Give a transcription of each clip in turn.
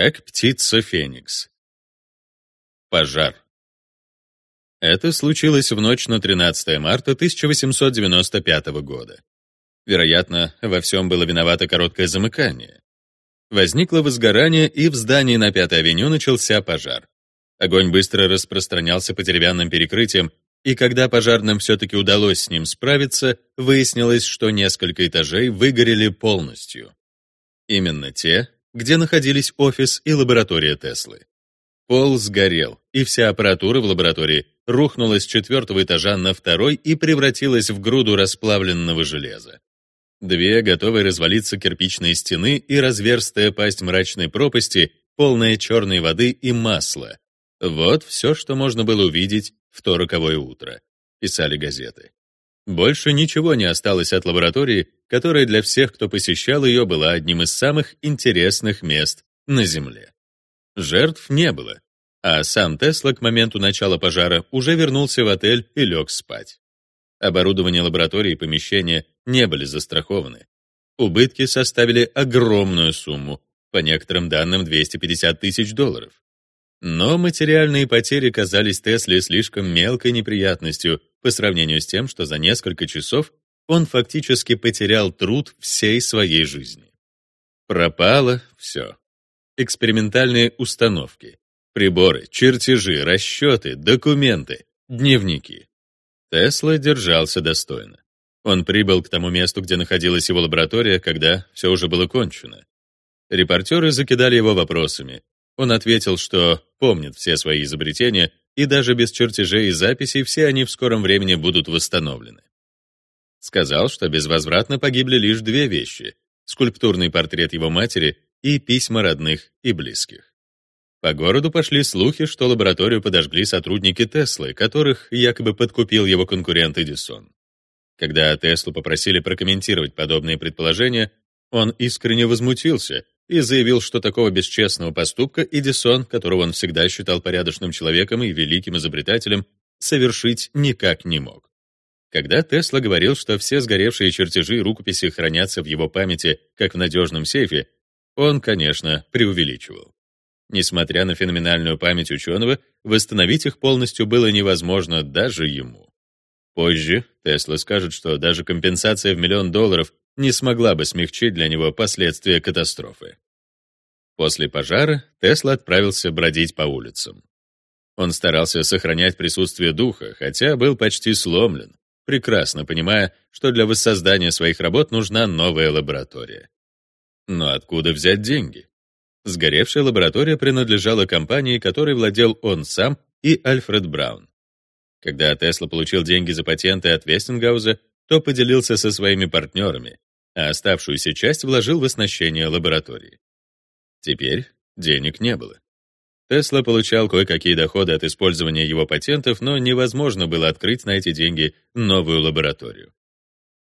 Как птица Феникс. Пожар. Это случилось в ночь на 13 марта 1895 года. Вероятно, во всем было виновато короткое замыкание. Возникло возгорание, и в здании на Пятой авеню начался пожар. Огонь быстро распространялся по деревянным перекрытиям, и когда пожарным все-таки удалось с ним справиться, выяснилось, что несколько этажей выгорели полностью. Именно те, где находились офис и лаборатория Теслы. Пол сгорел, и вся аппаратура в лаборатории рухнула с четвертого этажа на второй и превратилась в груду расплавленного железа. Две готовые развалиться кирпичные стены и разверстая пасть мрачной пропасти, полная черной воды и масла. Вот все, что можно было увидеть в то роковое утро, писали газеты. Больше ничего не осталось от лаборатории, которая для всех, кто посещал ее, была одним из самых интересных мест на Земле. Жертв не было, а сам Тесла к моменту начала пожара уже вернулся в отель и лег спать. Оборудование лаборатории и помещения не были застрахованы. Убытки составили огромную сумму, по некоторым данным 250 тысяч долларов. Но материальные потери казались Тесле слишком мелкой неприятностью по сравнению с тем, что за несколько часов он фактически потерял труд всей своей жизни. Пропало все. Экспериментальные установки, приборы, чертежи, расчеты, документы, дневники. Тесла держался достойно. Он прибыл к тому месту, где находилась его лаборатория, когда все уже было кончено. Репортеры закидали его вопросами, он ответил, что помнит все свои изобретения, и даже без чертежей и записей все они в скором времени будут восстановлены. Сказал, что безвозвратно погибли лишь две вещи — скульптурный портрет его матери и письма родных и близких. По городу пошли слухи, что лабораторию подожгли сотрудники Теслы, которых якобы подкупил его конкурент Эдисон. Когда Теслу попросили прокомментировать подобные предположения, он искренне возмутился и заявил, что такого бесчестного поступка Эдисон, которого он всегда считал порядочным человеком и великим изобретателем, совершить никак не мог. Когда Тесла говорил, что все сгоревшие чертежи и рукописи хранятся в его памяти, как в надежном сейфе, он, конечно, преувеличивал. Несмотря на феноменальную память ученого, восстановить их полностью было невозможно даже ему. Позже Тесла скажет, что даже компенсация в миллион долларов не смогла бы смягчить для него последствия катастрофы. После пожара Тесла отправился бродить по улицам. Он старался сохранять присутствие духа, хотя был почти сломлен, прекрасно понимая, что для воссоздания своих работ нужна новая лаборатория. Но откуда взять деньги? Сгоревшая лаборатория принадлежала компании, которой владел он сам и Альфред Браун. Когда Тесла получил деньги за патенты от Вестингауза, то поделился со своими партнерами, а оставшуюся часть вложил в оснащение лаборатории. Теперь денег не было. Тесла получал кое-какие доходы от использования его патентов, но невозможно было открыть на эти деньги новую лабораторию.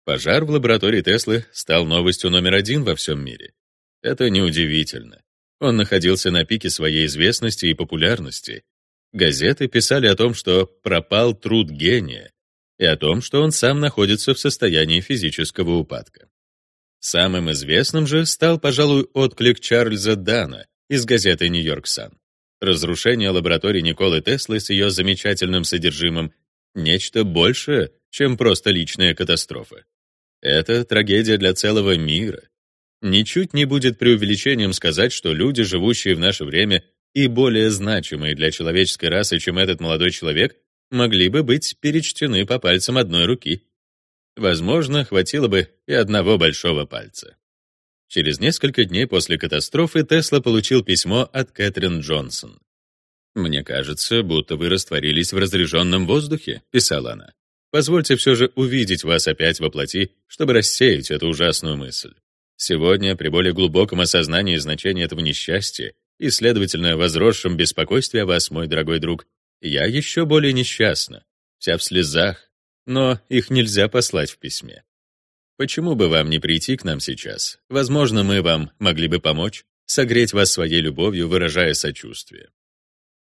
Пожар в лаборатории Теслы стал новостью номер один во всем мире. Это неудивительно. Он находился на пике своей известности и популярности. Газеты писали о том, что пропал труд гения, и о том, что он сам находится в состоянии физического упадка. Самым известным же стал, пожалуй, отклик Чарльза Дана из газеты «Нью-Йорк Сан». Разрушение лаборатории Николы Теслы с ее замечательным содержимым — нечто большее, чем просто личная катастрофа. Это трагедия для целого мира. Ничуть не будет преувеличением сказать, что люди, живущие в наше время и более значимые для человеческой расы, чем этот молодой человек, могли бы быть перечтены по пальцам одной руки. Возможно, хватило бы и одного большого пальца. Через несколько дней после катастрофы Тесла получил письмо от Кэтрин Джонсон. «Мне кажется, будто вы растворились в разряженном воздухе», — писала она. «Позвольте все же увидеть вас опять во плоти, чтобы рассеять эту ужасную мысль. Сегодня, при более глубоком осознании значения этого несчастья и, следовательно, возросшем беспокойстве о вас, мой дорогой друг, я еще более несчастна, вся в слезах, но их нельзя послать в письме. Почему бы вам не прийти к нам сейчас? Возможно, мы вам могли бы помочь, согреть вас своей любовью, выражая сочувствие.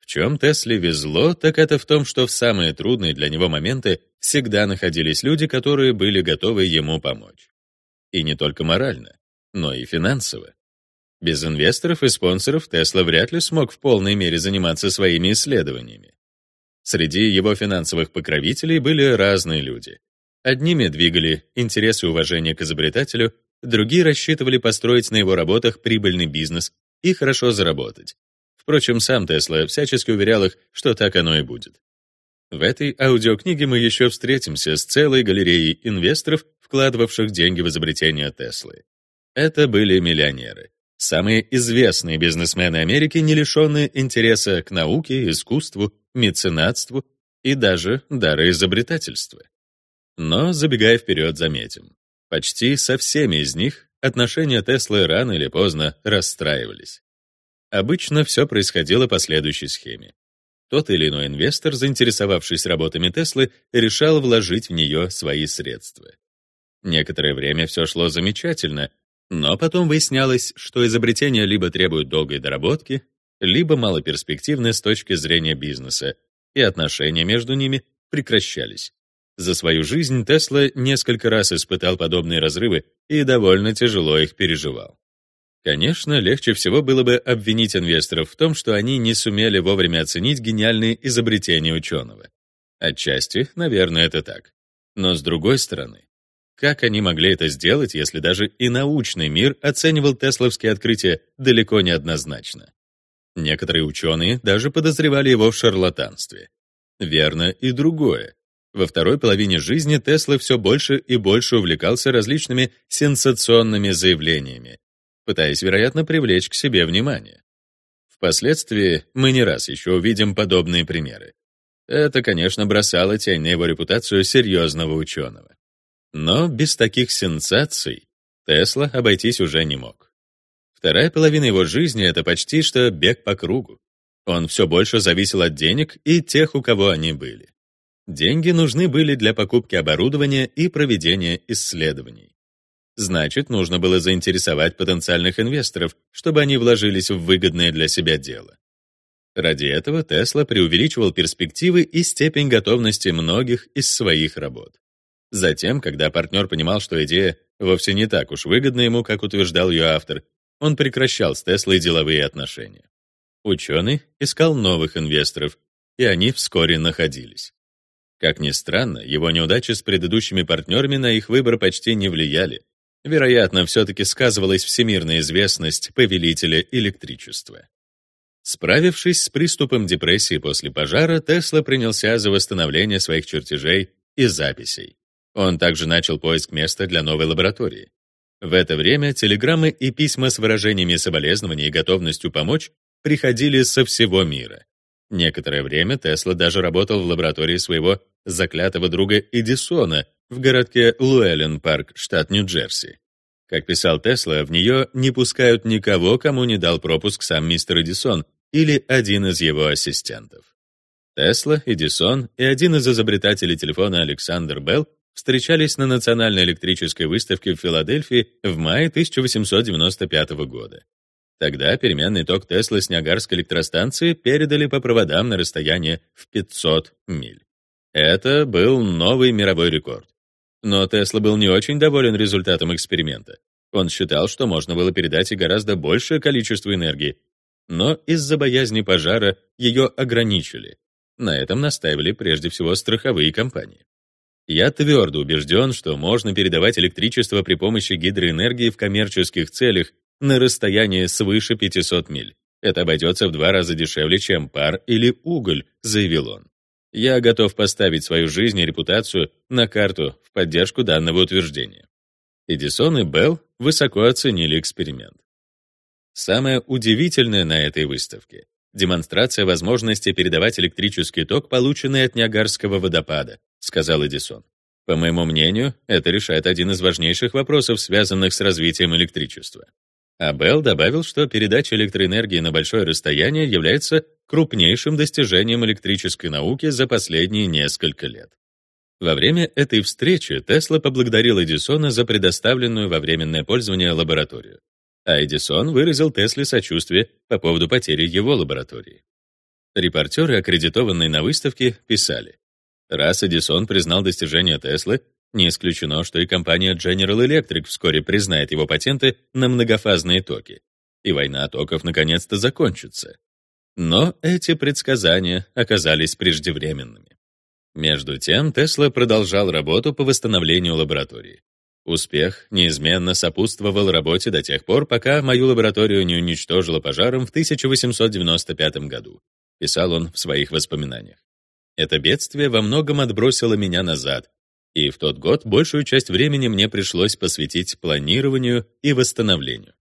В чем Тесле везло, так это в том, что в самые трудные для него моменты всегда находились люди, которые были готовы ему помочь. И не только морально, но и финансово. Без инвесторов и спонсоров Тесла вряд ли смог в полной мере заниматься своими исследованиями. Среди его финансовых покровителей были разные люди. Одними двигали интересы и уважение к изобретателю, другие рассчитывали построить на его работах прибыльный бизнес и хорошо заработать. Впрочем, сам Тесла всячески уверял их, что так оно и будет. В этой аудиокниге мы еще встретимся с целой галереей инвесторов, вкладывавших деньги в изобретение Теслы. Это были миллионеры. Самые известные бизнесмены Америки, не лишенные интереса к науке, искусству, меценатству и даже дара изобретательства. Но, забегая вперед, заметим, почти со всеми из них отношения Теслы рано или поздно расстраивались. Обычно все происходило по следующей схеме. Тот или иной инвестор, заинтересовавшись работами Теслы, решал вложить в нее свои средства. Некоторое время все шло замечательно, но потом выяснялось, что изобретения либо требуют долгой доработки, либо малоперспективны с точки зрения бизнеса, и отношения между ними прекращались. За свою жизнь Тесла несколько раз испытал подобные разрывы и довольно тяжело их переживал. Конечно, легче всего было бы обвинить инвесторов в том, что они не сумели вовремя оценить гениальные изобретения ученого. Отчасти, наверное, это так. Но с другой стороны, как они могли это сделать, если даже и научный мир оценивал тесловские открытия далеко не однозначно? Некоторые ученые даже подозревали его в шарлатанстве. Верно и другое. Во второй половине жизни Тесла все больше и больше увлекался различными сенсационными заявлениями, пытаясь, вероятно, привлечь к себе внимание. Впоследствии мы не раз еще увидим подобные примеры. Это, конечно, бросало тень на его репутацию серьезного ученого. Но без таких сенсаций Тесла обойтись уже не мог. Вторая половина его жизни — это почти что бег по кругу. Он все больше зависел от денег и тех, у кого они были. Деньги нужны были для покупки оборудования и проведения исследований. Значит, нужно было заинтересовать потенциальных инвесторов, чтобы они вложились в выгодное для себя дело. Ради этого Тесла преувеличивал перспективы и степень готовности многих из своих работ. Затем, когда партнер понимал, что идея вовсе не так уж выгодна ему, как утверждал ее автор, он прекращал с Теслой деловые отношения. Ученый искал новых инвесторов, и они вскоре находились. Как ни странно, его неудачи с предыдущими партнерами на их выбор почти не влияли. Вероятно, все-таки сказывалась всемирная известность повелителя электричества. Справившись с приступом депрессии после пожара, Тесла принялся за восстановление своих чертежей и записей. Он также начал поиск места для новой лаборатории. В это время телеграммы и письма с выражениями соболезнования и готовностью помочь приходили со всего мира. Некоторое время Тесла даже работал в лаборатории своего заклятого друга Эдисона в городке Луэллен-парк, штат Нью-Джерси. Как писал Тесла, в нее не пускают никого, кому не дал пропуск сам мистер Эдисон или один из его ассистентов. Тесла, Эдисон и один из изобретателей телефона Александр Белл встречались на Национальной электрической выставке в Филадельфии в мае 1895 года. Тогда переменный ток Тесла с Ниагарской электростанции передали по проводам на расстояние в 500 миль. Это был новый мировой рекорд. Но Тесла был не очень доволен результатом эксперимента. Он считал, что можно было передать и гораздо большее количество энергии, но из-за боязни пожара ее ограничили. На этом настаивали прежде всего страховые компании. Я твердо убежден, что можно передавать электричество при помощи гидроэнергии в коммерческих целях на расстояние свыше 500 миль. Это обойдется в два раза дешевле, чем пар или уголь, заявил он. Я готов поставить свою жизнь и репутацию на карту в поддержку данного утверждения. Эдисон и Белл высоко оценили эксперимент. Самое удивительное на этой выставке — демонстрация возможности передавать электрический ток, полученный от Ниагарского водопада, сказал Эдисон. По моему мнению, это решает один из важнейших вопросов, связанных с развитием электричества. А Белл добавил, что передача электроэнергии на большое расстояние является крупнейшим достижением электрической науки за последние несколько лет. Во время этой встречи Тесла поблагодарил Эдисона за предоставленную во временное пользование лабораторию, а Эдисон выразил Тесле сочувствие по поводу потери его лаборатории. Репортеры, аккредитованные на выставке, писали, Раз Эдисон признал достижения Теслы, не исключено, что и компания General Electric вскоре признает его патенты на многофазные токи. и война токов наконец-то закончится. Но эти предсказания оказались преждевременными. Между тем Тесла продолжал работу по восстановлению лаборатории. Успех неизменно сопутствовал работе до тех пор, пока мою лабораторию не уничтожило пожаром в 1895 году, писал он в своих воспоминаниях. Это бедствие во многом отбросило меня назад, и в тот год большую часть времени мне пришлось посвятить планированию и восстановлению.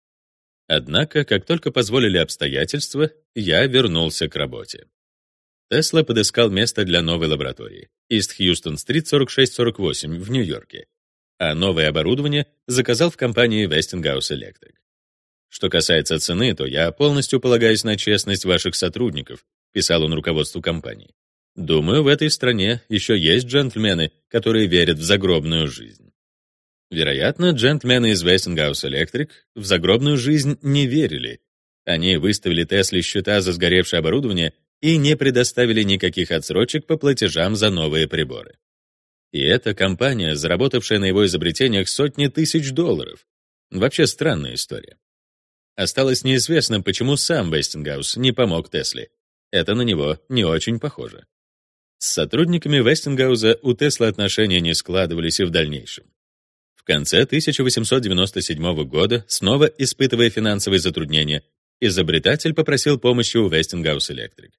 Однако, как только позволили обстоятельства, я вернулся к работе. Тесла подыскал место для новой лаборатории, East Houston Street 4648 в Нью-Йорке, а новое оборудование заказал в компании Westinghouse Electric. Что касается цены, то я полностью полагаюсь на честность ваших сотрудников, писал он руководству компании. Думаю, в этой стране еще есть джентльмены, которые верят в загробную жизнь. Вероятно, джентльмены из Westinghouse Electric в загробную жизнь не верили. Они выставили Тесле счета за сгоревшее оборудование и не предоставили никаких отсрочек по платежам за новые приборы. И эта компания, заработавшая на его изобретениях сотни тысяч долларов. Вообще странная история. Осталось неизвестным, почему сам Вестингаус не помог Тесле. Это на него не очень похоже. С сотрудниками Вестингауза у Тесла отношения не складывались и в дальнейшем. В конце 1897 года, снова испытывая финансовые затруднения, изобретатель попросил помощи у Westinghouse Electric.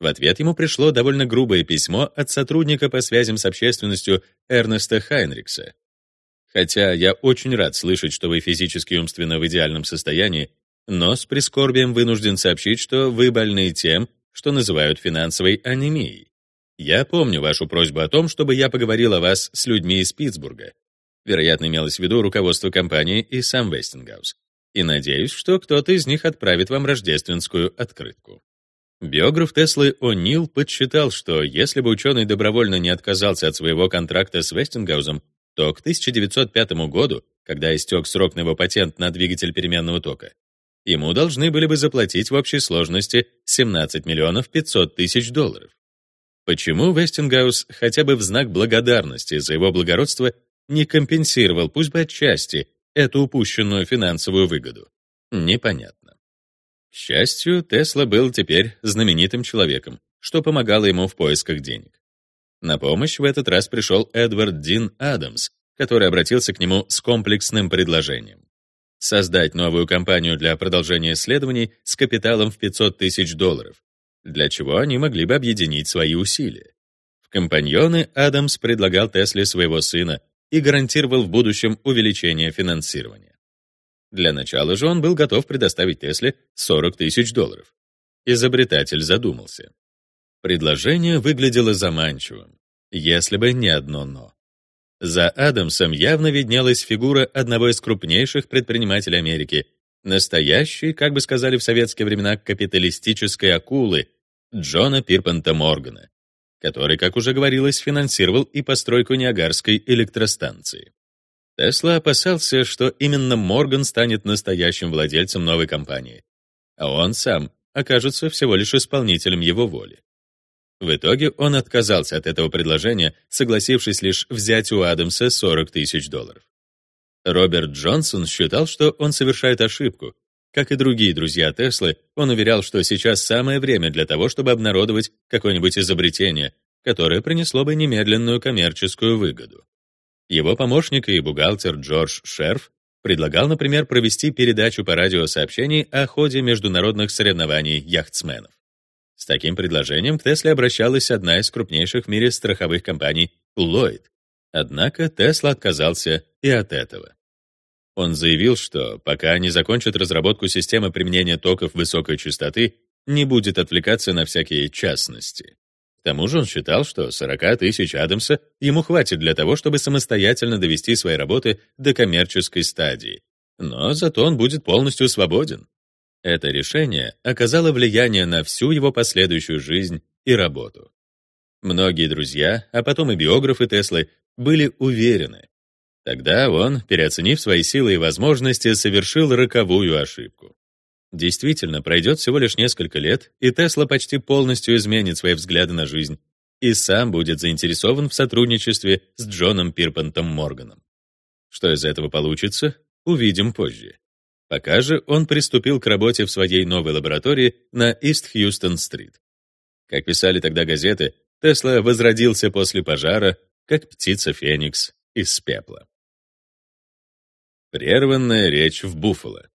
В ответ ему пришло довольно грубое письмо от сотрудника по связям с общественностью Эрнеста Хайнрикса. Хотя я очень рад слышать, что вы физически и умственно в идеальном состоянии, но с прискорбием вынужден сообщить, что вы больны тем, что называют финансовой анемией. Я помню вашу просьбу о том, чтобы я поговорил о вас с людьми из Питтсбурга. Вероятно, имелось в виду руководство компании и сам Вестингаус. И надеюсь, что кто-то из них отправит вам рождественскую открытку. Биограф Теслы О'Нил подсчитал, что если бы ученый добровольно не отказался от своего контракта с Вестингаузом, то к 1905 году, когда истек срок на его патент на двигатель переменного тока, ему должны были бы заплатить в общей сложности 17 миллионов 500 тысяч долларов. Почему Вестингаус хотя бы в знак благодарности за его благородство не компенсировал, пусть бы отчасти, эту упущенную финансовую выгоду? Непонятно. К счастью, Тесла был теперь знаменитым человеком, что помогало ему в поисках денег. На помощь в этот раз пришел Эдвард Дин Адамс, который обратился к нему с комплексным предложением. Создать новую компанию для продолжения исследований с капиталом в 500 тысяч долларов, для чего они могли бы объединить свои усилия. В компаньоны Адамс предлагал Тесле своего сына и гарантировал в будущем увеличение финансирования. Для начала же он был готов предоставить Тесле 40 тысяч долларов. Изобретатель задумался. Предложение выглядело заманчивым, если бы не одно «но». За Адамсом явно виднелась фигура одного из крупнейших предпринимателей Америки, настоящей, как бы сказали в советские времена, капиталистической акулы Джона Пирпанта Моргана, который, как уже говорилось, финансировал и постройку Ниагарской электростанции. Тесла опасался, что именно Морган станет настоящим владельцем новой компании, а он сам окажется всего лишь исполнителем его воли. В итоге он отказался от этого предложения, согласившись лишь взять у Адамса 40 тысяч долларов. Роберт Джонсон считал, что он совершает ошибку. Как и другие друзья Теслы, он уверял, что сейчас самое время для того, чтобы обнародовать какое-нибудь изобретение, которое принесло бы немедленную коммерческую выгоду. Его помощник и бухгалтер Джордж Шерф предлагал, например, провести передачу по радиосообщений о ходе международных соревнований яхтсменов. С таким предложением к Тесле обращалась одна из крупнейших в мире страховых компаний Lloyd. Однако Тесла отказался и от этого. Он заявил, что пока не закончат разработку системы применения токов высокой частоты, не будет отвлекаться на всякие частности. К тому же он считал, что 40 тысяч Адамса ему хватит для того, чтобы самостоятельно довести свои работы до коммерческой стадии. Но зато он будет полностью свободен. Это решение оказало влияние на всю его последующую жизнь и работу. Многие друзья, а потом и биографы Теслы, были уверены. Тогда он, переоценив свои силы и возможности, совершил роковую ошибку. Действительно, пройдет всего лишь несколько лет, и Тесла почти полностью изменит свои взгляды на жизнь и сам будет заинтересован в сотрудничестве с Джоном Пирпантом Морганом. Что из этого получится, увидим позже. Пока же он приступил к работе в своей новой лаборатории на Ист-Хьюстон-стрит. Как писали тогда газеты, Тесла возродился после пожара, как птица Феникс из пепла. Прерванная речь в Буффало.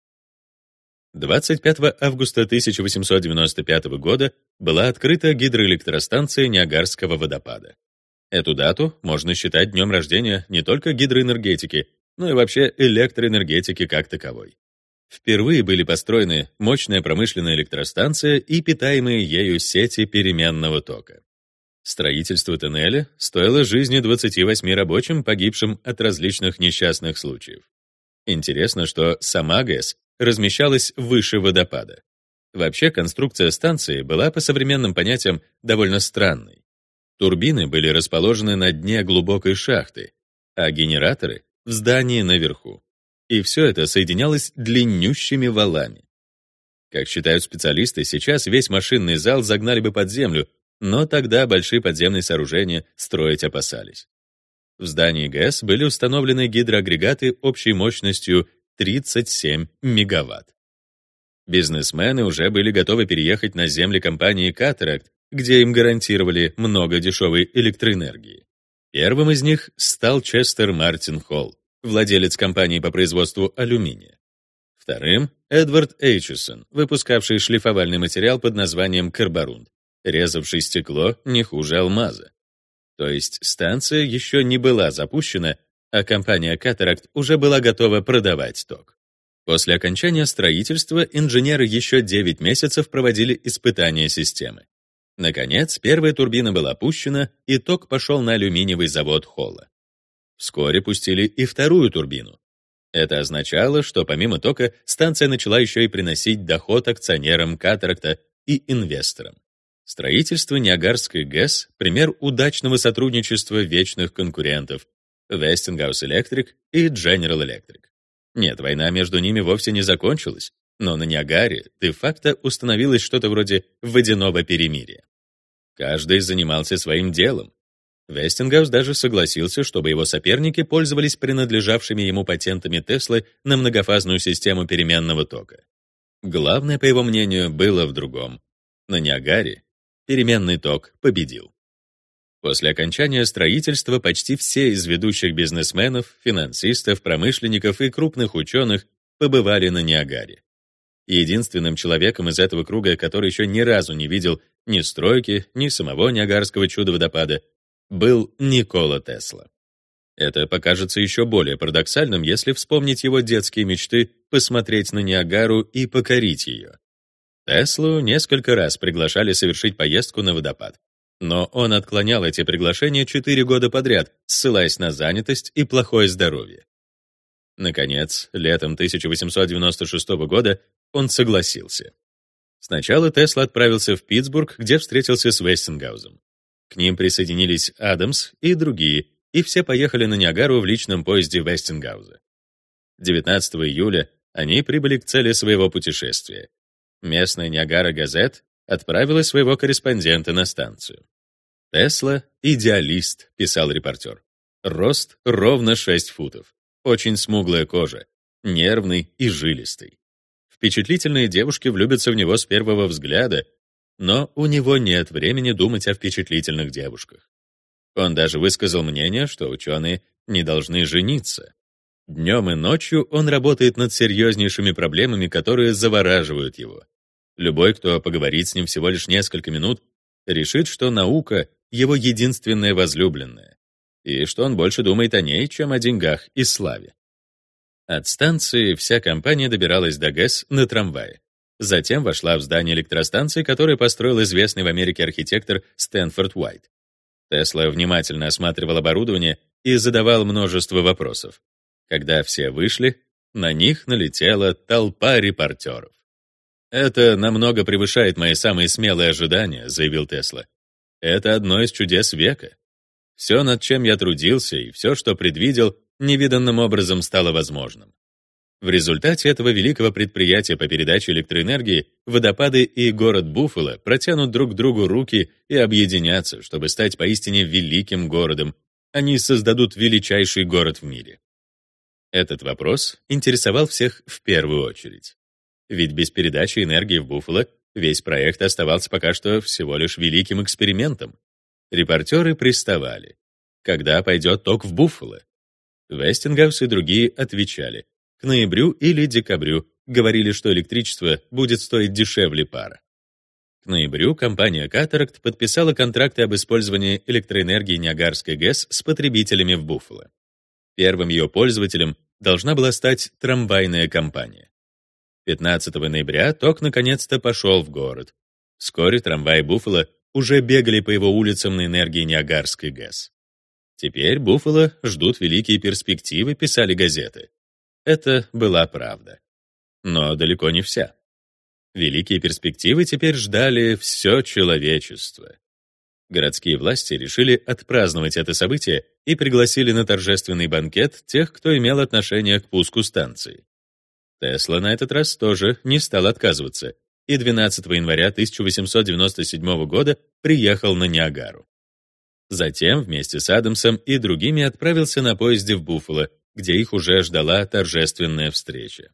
25 августа 1895 года была открыта гидроэлектростанция Ниагарского водопада. Эту дату можно считать днем рождения не только гидроэнергетики, но и вообще электроэнергетики как таковой. Впервые были построены мощная промышленная электростанция и питаемые ею сети переменного тока. Строительство тоннеля стоило жизни 28 рабочим, погибшим от различных несчастных случаев. Интересно, что сама ГЭС размещалась выше водопада. Вообще конструкция станции была по современным понятиям довольно странной. Турбины были расположены на дне глубокой шахты, а генераторы — в здании наверху. И все это соединялось длиннющими валами. Как считают специалисты, сейчас весь машинный зал загнали бы под землю, но тогда большие подземные сооружения строить опасались. В здании ГЭС были установлены гидроагрегаты общей мощностью 37 мегаватт. Бизнесмены уже были готовы переехать на земли компании Cataract, где им гарантировали много дешевой электроэнергии. Первым из них стал Честер Мартин Холл, владелец компании по производству алюминия. Вторым — Эдвард Эйчесон, выпускавший шлифовальный материал под названием карборунд, резавший стекло не хуже алмаза. То есть станция еще не была запущена, а компания Cataract уже была готова продавать ток. После окончания строительства инженеры еще 9 месяцев проводили испытания системы. Наконец, первая турбина была пущена, и ток пошел на алюминиевый завод Холла. Вскоре пустили и вторую турбину. Это означало, что помимо тока станция начала еще и приносить доход акционерам Катаракта и инвесторам. Строительство Ниагарской ГЭС — пример удачного сотрудничества вечных конкурентов Westinghouse Electric и General Electric. Нет, война между ними вовсе не закончилась, но на Ниагаре де-факто установилось что-то вроде водяного перемирия. Каждый занимался своим делом. Вестингаус даже согласился, чтобы его соперники пользовались принадлежавшими ему патентами Теслы на многофазную систему переменного тока. Главное, по его мнению, было в другом. На Ниагаре переменный ток победил. После окончания строительства почти все из ведущих бизнесменов, финансистов, промышленников и крупных ученых побывали на Ниагаре. Единственным человеком из этого круга, который еще ни разу не видел ни стройки, ни самого Ниагарского чудо-водопада, был Никола Тесла. Это покажется еще более парадоксальным, если вспомнить его детские мечты посмотреть на Ниагару и покорить ее. Теслу несколько раз приглашали совершить поездку на водопад. Но он отклонял эти приглашения четыре года подряд, ссылаясь на занятость и плохое здоровье. Наконец, летом 1896 года он согласился. Сначала Тесла отправился в Питтсбург, где встретился с Вестингаузом. К ним присоединились Адамс и другие, и все поехали на Ниагару в личном поезде Вестингауза. 19 июля они прибыли к цели своего путешествия Местная Ниагара Газет отправила своего корреспондента на станцию. «Тесла — идеалист», — писал репортер. Рост ровно 6 футов. Очень смуглая кожа. Нервный и жилистый. Впечатлительные девушки влюбятся в него с первого взгляда, но у него нет времени думать о впечатлительных девушках. Он даже высказал мнение, что ученые не должны жениться. Днем и ночью он работает над серьезнейшими проблемами, которые завораживают его. Любой, кто поговорит с ним всего лишь несколько минут, решит, что наука — его единственная возлюбленная, и что он больше думает о ней, чем о деньгах и славе. От станции вся компания добиралась до ГЭС на трамвае. Затем вошла в здание электростанции, которое построил известный в Америке архитектор Стэнфорд Уайт. Тесла внимательно осматривал оборудование и задавал множество вопросов. Когда все вышли, на них налетела толпа репортеров. «Это намного превышает мои самые смелые ожидания», — заявил Тесла. «Это одно из чудес века. Все, над чем я трудился, и все, что предвидел, невиданным образом стало возможным. В результате этого великого предприятия по передаче электроэнергии водопады и город Буффало протянут друг другу руки и объединятся, чтобы стать поистине великим городом. Они создадут величайший город в мире. Этот вопрос интересовал всех в первую очередь. Ведь без передачи энергии в Буффало весь проект оставался пока что всего лишь великим экспериментом. Репортеры приставали. Когда пойдет ток в Буффало? Вестингаус и другие отвечали. К ноябрю или декабрю говорили, что электричество будет стоить дешевле пара. К ноябрю компания Cataract подписала контракты об использовании электроэнергии Ниагарской ГЭС с потребителями в Буффало. Первым ее пользователем должна была стать трамвайная компания. 15 ноября ток наконец-то пошел в город. Вскоре трамваи Буффало уже бегали по его улицам на энергии Ниагарской ГЭС. Теперь Буффало ждут великие перспективы, писали газеты. Это была правда. Но далеко не вся. Великие перспективы теперь ждали все человечество. Городские власти решили отпраздновать это событие и пригласили на торжественный банкет тех, кто имел отношение к пуску станции. Тесла на этот раз тоже не стал отказываться и 12 января 1897 года приехал на Ниагару. Затем вместе с Адамсом и другими отправился на поезде в Буффало, где их уже ждала торжественная встреча.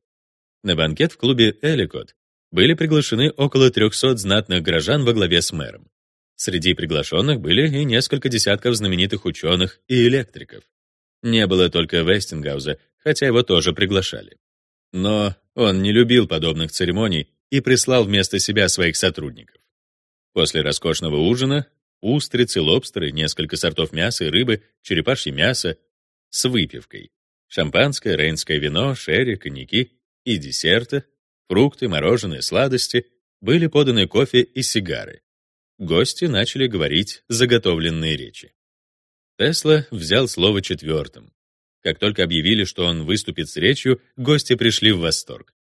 На банкет в клубе «Эликот» были приглашены около 300 знатных горожан во главе с мэром. Среди приглашенных были и несколько десятков знаменитых ученых и электриков. Не было только Вестингауза, хотя его тоже приглашали. Но он не любил подобных церемоний и прислал вместо себя своих сотрудников. После роскошного ужина устрицы, лобстеры, несколько сортов мяса и рыбы, черепашье мясо с выпивкой, шампанское, рейнское вино, шерри, коньяки и десерты, фрукты, мороженое, сладости, были поданы кофе и сигары. Гости начали говорить заготовленные речи. Тесла взял слово четвертым. Как только объявили, что он выступит с речью, гости пришли в восторг.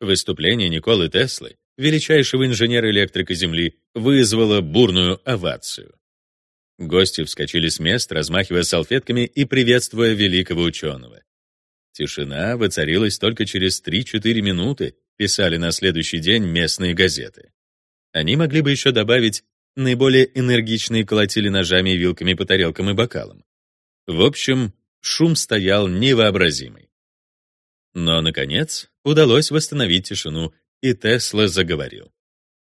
Выступление Николы Теслы величайшего инженера-электрика Земли, вызвало бурную овацию. Гости вскочили с мест, размахивая салфетками и приветствуя великого ученого. Тишина воцарилась только через 3-4 минуты, писали на следующий день местные газеты. Они могли бы еще добавить наиболее энергичные колотили ножами и вилками по тарелкам и бокалам. В общем, шум стоял невообразимый. Но, наконец, удалось восстановить тишину, и Тесла заговорил.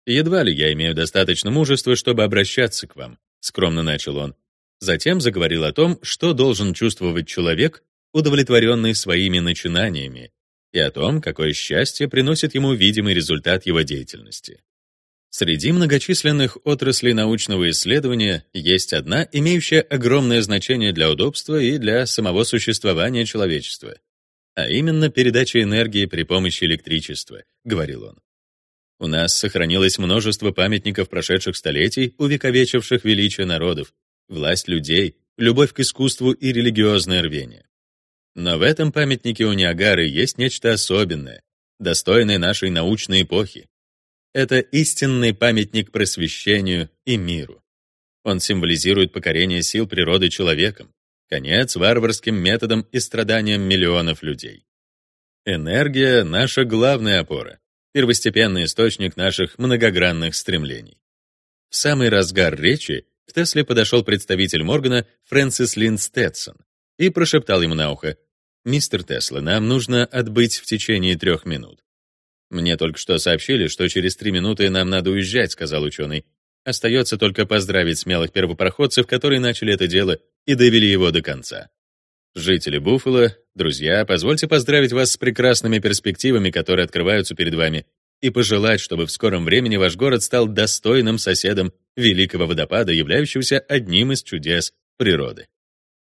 «Едва ли я имею достаточно мужества, чтобы обращаться к вам», — скромно начал он. Затем заговорил о том, что должен чувствовать человек, удовлетворенный своими начинаниями, и о том, какое счастье приносит ему видимый результат его деятельности. Среди многочисленных отраслей научного исследования есть одна, имеющая огромное значение для удобства и для самого существования человечества а именно передача энергии при помощи электричества, говорил он. У нас сохранилось множество памятников прошедших столетий, увековечивших величие народов, власть людей, любовь к искусству и религиозное рвение. Но в этом памятнике у Ниагары есть нечто особенное, достойное нашей научной эпохи. Это истинный памятник просвещению и миру. Он символизирует покорение сил природы человеком, Конец варварским методам и страданиям миллионов людей. Энергия — наша главная опора, первостепенный источник наших многогранных стремлений. В самый разгар речи к Тесле подошел представитель Моргана Фрэнсис Лин Стэтсон и прошептал ему на ухо, «Мистер Тесла, нам нужно отбыть в течение трех минут». «Мне только что сообщили, что через три минуты нам надо уезжать», — сказал ученый. «Остается только поздравить смелых первопроходцев, которые начали это дело и довели его до конца. Жители Буффало, друзья, позвольте поздравить вас с прекрасными перспективами, которые открываются перед вами, и пожелать, чтобы в скором времени ваш город стал достойным соседом великого водопада, являющегося одним из чудес природы.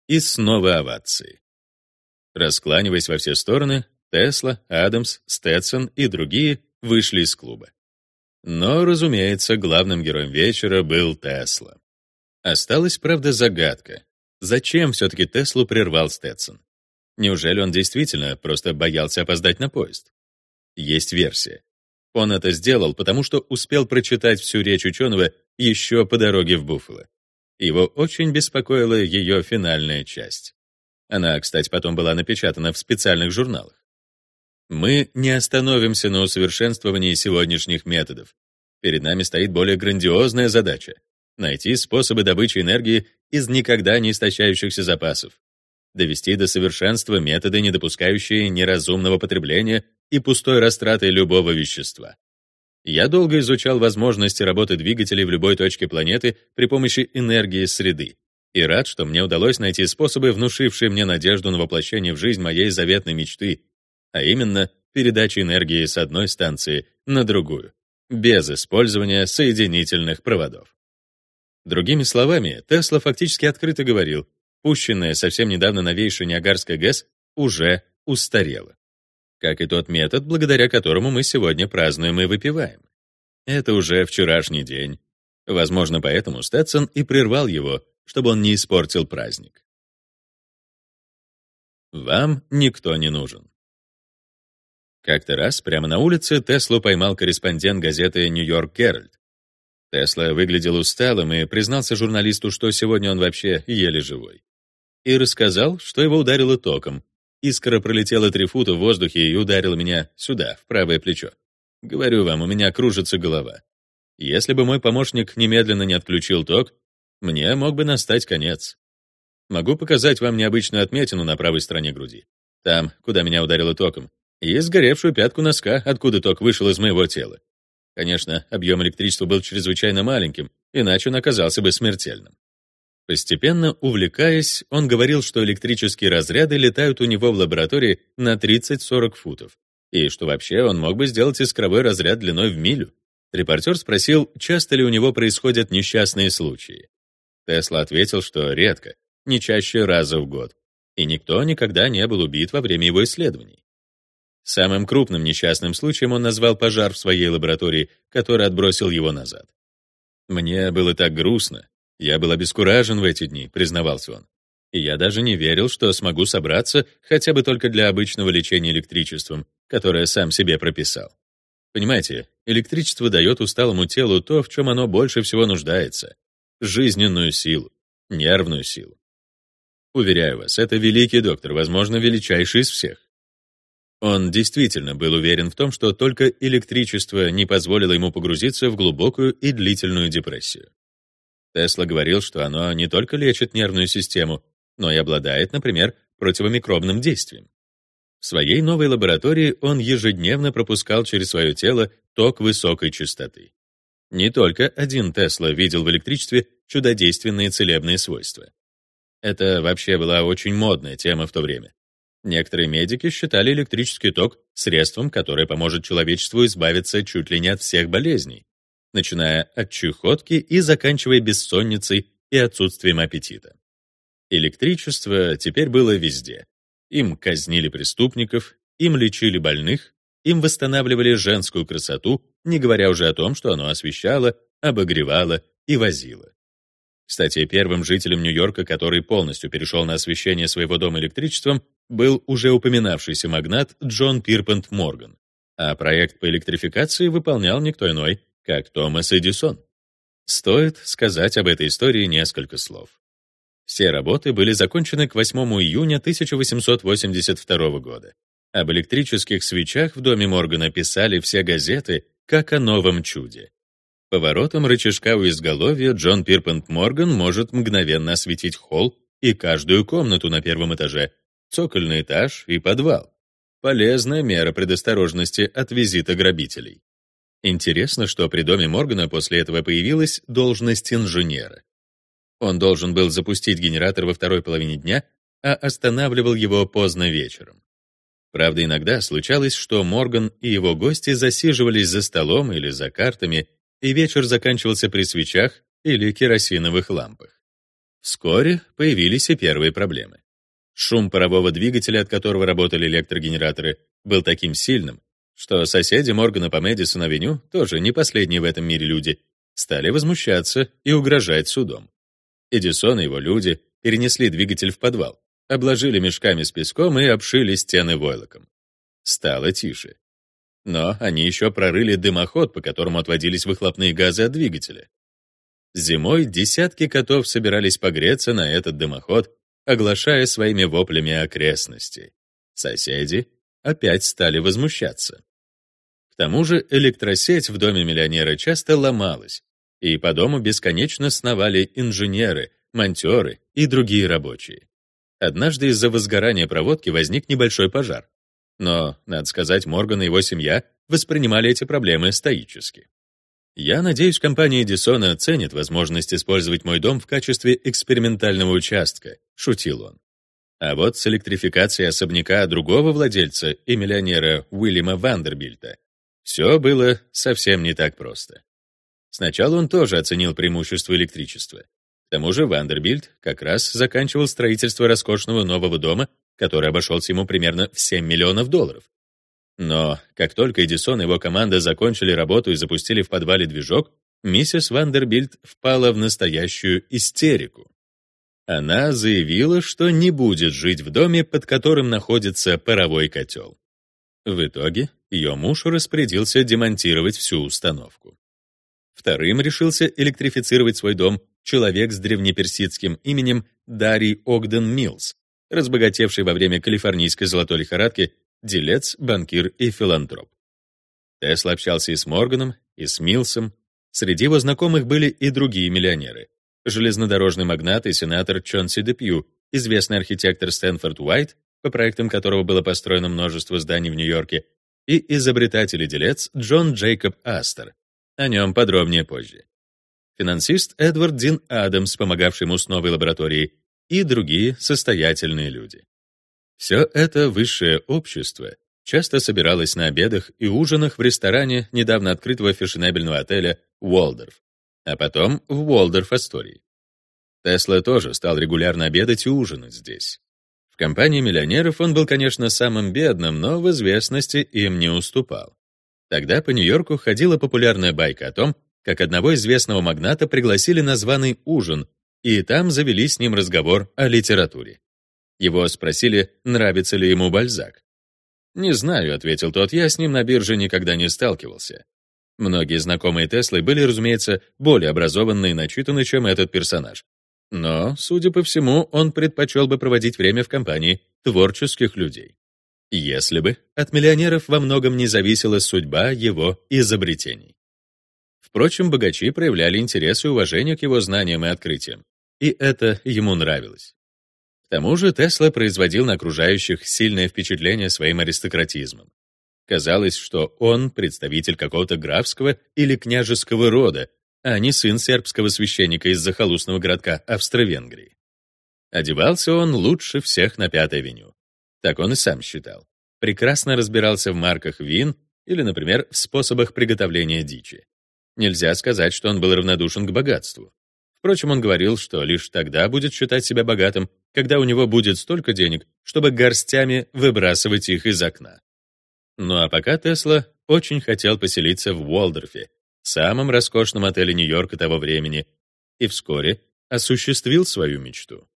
И снова овации. Раскланиваясь во все стороны, Тесла, Адамс, Стэтсон и другие вышли из клуба. Но, разумеется, главным героем вечера был Тесла. Осталась, правда, загадка. Зачем все-таки Теслу прервал Стэтсон? Неужели он действительно просто боялся опоздать на поезд? Есть версия. Он это сделал, потому что успел прочитать всю речь ученого еще по дороге в Буффало. Его очень беспокоила ее финальная часть. Она, кстати, потом была напечатана в специальных журналах. Мы не остановимся на усовершенствовании сегодняшних методов. Перед нами стоит более грандиозная задача найти способы добычи энергии из никогда не истощающихся запасов. довести до совершенства методы, не допускающие неразумного потребления и пустой растраты любого вещества. Я долго изучал возможности работы двигателей в любой точке планеты при помощи энергии среды, и рад, что мне удалось найти способы, внушившие мне надежду на воплощение в жизнь моей заветной мечты, а именно передачи энергии с одной станции на другую, без использования соединительных проводов. Другими словами, Тесла фактически открыто говорил, пущенная совсем недавно новейшая Ниагарская ГЭС уже устарела. Как и тот метод, благодаря которому мы сегодня празднуем и выпиваем. Это уже вчерашний день. Возможно, поэтому Стэтсон и прервал его, чтобы он не испортил праздник. Вам никто не нужен. Как-то раз прямо на улице Теслу поймал корреспондент газеты «Нью-Йорк Геральд». Тесла выглядел усталым и признался журналисту, что сегодня он вообще еле живой. И рассказал, что его ударило током. Искра пролетела три фута в воздухе и ударила меня сюда, в правое плечо. Говорю вам, у меня кружится голова. Если бы мой помощник немедленно не отключил ток, мне мог бы настать конец. Могу показать вам необычную отметину на правой стороне груди. Там, куда меня ударило током, и сгоревшую пятку носка, откуда ток вышел из моего тела. Конечно, объем электричества был чрезвычайно маленьким, иначе он оказался бы смертельным. Постепенно увлекаясь, он говорил, что электрические разряды летают у него в лаборатории на 30-40 футов, и что вообще он мог бы сделать искровой разряд длиной в милю. Репортер спросил, часто ли у него происходят несчастные случаи. Тесла ответил, что редко, не чаще раза в год, и никто никогда не был убит во время его исследований. Самым крупным несчастным случаем он назвал пожар в своей лаборатории, который отбросил его назад. «Мне было так грустно. Я был обескуражен в эти дни», — признавался он. «И я даже не верил, что смогу собраться хотя бы только для обычного лечения электричеством, которое сам себе прописал. Понимаете, электричество дает усталому телу то, в чем оно больше всего нуждается — жизненную силу, нервную силу. Уверяю вас, это великий доктор, возможно, величайший из всех. Он действительно был уверен в том, что только электричество не позволило ему погрузиться в глубокую и длительную депрессию. Тесла говорил, что оно не только лечит нервную систему, но и обладает, например, противомикробным действием. В своей новой лаборатории он ежедневно пропускал через свое тело ток высокой частоты. Не только один Тесла видел в электричестве чудодейственные целебные свойства. Это вообще была очень модная тема в то время. Некоторые медики считали электрический ток средством, которое поможет человечеству избавиться чуть ли не от всех болезней, начиная от чехотки и заканчивая бессонницей и отсутствием аппетита. Электричество теперь было везде. Им казнили преступников, им лечили больных, им восстанавливали женскую красоту, не говоря уже о том, что оно освещало, обогревало и возило. Кстати, первым жителем Нью-Йорка, который полностью перешел на освещение своего дома электричеством, был уже упоминавшийся магнат Джон Пирпант Морган, а проект по электрификации выполнял никто иной, как Томас Эдисон. Стоит сказать об этой истории несколько слов. Все работы были закончены к 8 июня 1882 года. Об электрических свечах в доме Моргана писали все газеты, как о новом чуде. Поворотом рычажка у изголовья Джон Пирпант Морган может мгновенно осветить холл и каждую комнату на первом этаже, цокольный этаж и подвал. Полезная мера предосторожности от визита грабителей. Интересно, что при доме Моргана после этого появилась должность инженера. Он должен был запустить генератор во второй половине дня, а останавливал его поздно вечером. Правда, иногда случалось, что Морган и его гости засиживались за столом или за картами, и вечер заканчивался при свечах или керосиновых лампах. Вскоре появились и первые проблемы. Шум парового двигателя, от которого работали электрогенераторы, был таким сильным, что соседи Моргана по Мэдисон-авеню, тоже не последние в этом мире люди, стали возмущаться и угрожать судом. Эдисон и его люди перенесли двигатель в подвал, обложили мешками с песком и обшили стены войлоком. Стало тише. Но они еще прорыли дымоход, по которому отводились выхлопные газы от двигателя. Зимой десятки котов собирались погреться на этот дымоход оглашая своими воплями окрестности. Соседи опять стали возмущаться. К тому же электросеть в доме миллионера часто ломалась, и по дому бесконечно сновали инженеры, монтеры и другие рабочие. Однажды из-за возгорания проводки возник небольшой пожар. Но, надо сказать, Морган и его семья воспринимали эти проблемы стоически. Я надеюсь, компания Эдисона оценит возможность использовать мой дом в качестве экспериментального участка, шутил он. А вот с электрификацией особняка другого владельца и миллионера Уильяма Вандербильта все было совсем не так просто. Сначала он тоже оценил преимущество электричества. К тому же Вандербильт как раз заканчивал строительство роскошного нового дома, который обошелся ему примерно в 7 миллионов долларов. Но как только Эдисон и его команда закончили работу и запустили в подвале движок, миссис Вандербильт впала в настоящую истерику. Она заявила, что не будет жить в доме, под которым находится паровой котел. В итоге ее муж распорядился демонтировать всю установку. Вторым решился электрифицировать свой дом человек с древнеперсидским именем Дарий Огден Милс, разбогатевший во время калифорнийской золотой лихорадки делец, банкир и филантроп. Тесла общался и с Морганом, и с Милсом. Среди его знакомых были и другие миллионеры железнодорожный магнат и сенатор Чонси Депью, известный архитектор Стэнфорд Уайт, по проектам которого было построено множество зданий в Нью-Йорке, и изобретатель и делец Джон Джейкоб Астер. О нем подробнее позже. Финансист Эдвард Дин Адамс, помогавший ему с новой лабораторией, и другие состоятельные люди. Все это высшее общество часто собиралось на обедах и ужинах в ресторане недавно открытого фешенебельного отеля «Уолдорф», а потом в Уолдорф-Астории. Тесла тоже стал регулярно обедать и ужинать здесь. В компании миллионеров он был, конечно, самым бедным, но в известности им не уступал. Тогда по Нью-Йорку ходила популярная байка о том, как одного известного магната пригласили на званый ужин, и там завели с ним разговор о литературе. Его спросили, нравится ли ему Бальзак. «Не знаю», — ответил тот, — «я с ним на бирже никогда не сталкивался. Многие знакомые Теслы были, разумеется, более образованные и начитаны, чем этот персонаж. Но, судя по всему, он предпочел бы проводить время в компании творческих людей. Если бы от миллионеров во многом не зависела судьба его изобретений. Впрочем, богачи проявляли интерес и уважение к его знаниям и открытиям, и это ему нравилось. К тому же Тесла производил на окружающих сильное впечатление своим аристократизмом. Казалось, что он представитель какого-то графского или княжеского рода, а не сын сербского священника из захолустного городка Австро-Венгрии. Одевался он лучше всех на Пятой авеню. Так он и сам считал. Прекрасно разбирался в марках вин или, например, в способах приготовления дичи. Нельзя сказать, что он был равнодушен к богатству. Впрочем, он говорил, что лишь тогда будет считать себя богатым, когда у него будет столько денег, чтобы горстями выбрасывать их из окна. Ну а пока Тесла очень хотел поселиться в Уолдорфе, самом роскошном отеле Нью-Йорка того времени, и вскоре осуществил свою мечту.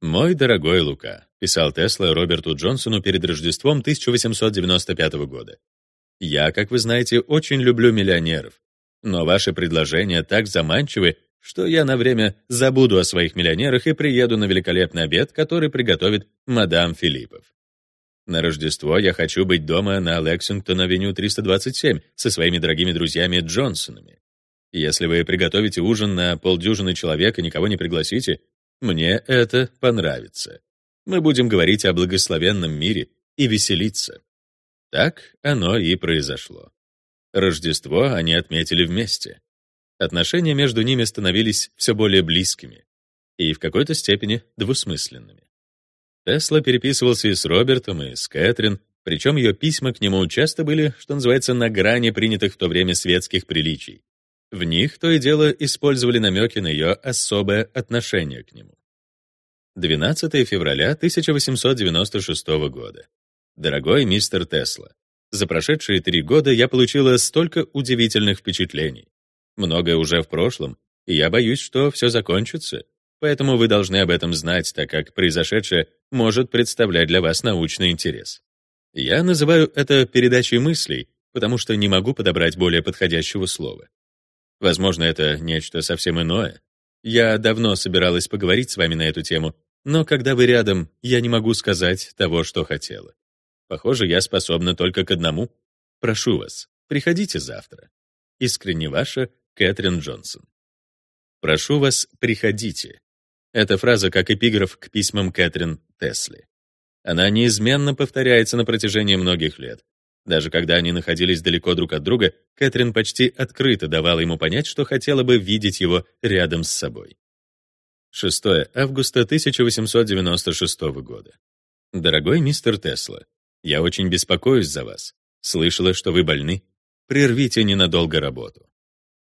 «Мой дорогой Лука», — писал Тесла Роберту Джонсону перед Рождеством 1895 года. «Я, как вы знаете, очень люблю миллионеров, но ваши предложения так заманчивы, что я на время забуду о своих миллионерах и приеду на великолепный обед, который приготовит мадам Филиппов. На Рождество я хочу быть дома на Лексингтон-авеню 327 со своими дорогими друзьями Джонсонами. Если вы приготовите ужин на полдюжины человек и никого не пригласите, мне это понравится. Мы будем говорить о благословенном мире и веселиться. Так оно и произошло. Рождество они отметили вместе. Отношения между ними становились все более близкими и в какой-то степени двусмысленными. Тесла переписывался и с Робертом, и с Кэтрин, причем ее письма к нему часто были, что называется, на грани принятых в то время светских приличий. В них то и дело использовали намеки на ее особое отношение к нему. 12 февраля 1896 года. Дорогой мистер Тесла, за прошедшие три года я получила столько удивительных впечатлений. Многое уже в прошлом, и я боюсь, что все закончится. Поэтому вы должны об этом знать, так как произошедшее может представлять для вас научный интерес. Я называю это передачей мыслей, потому что не могу подобрать более подходящего слова. Возможно, это нечто совсем иное. Я давно собиралась поговорить с вами на эту тему, но когда вы рядом, я не могу сказать того, что хотела. Похоже, я способна только к одному. Прошу вас, приходите завтра. Искренне ваша Кэтрин Джонсон. Прошу вас, приходите. Эта фраза как эпиграф к письмам Кэтрин Тесли. Она неизменно повторяется на протяжении многих лет. Даже когда они находились далеко друг от друга, Кэтрин почти открыто давала ему понять, что хотела бы видеть его рядом с собой. 6 августа 1896 года. Дорогой мистер Тесла, я очень беспокоюсь за вас. Слышала, что вы больны. Прервите ненадолго работу.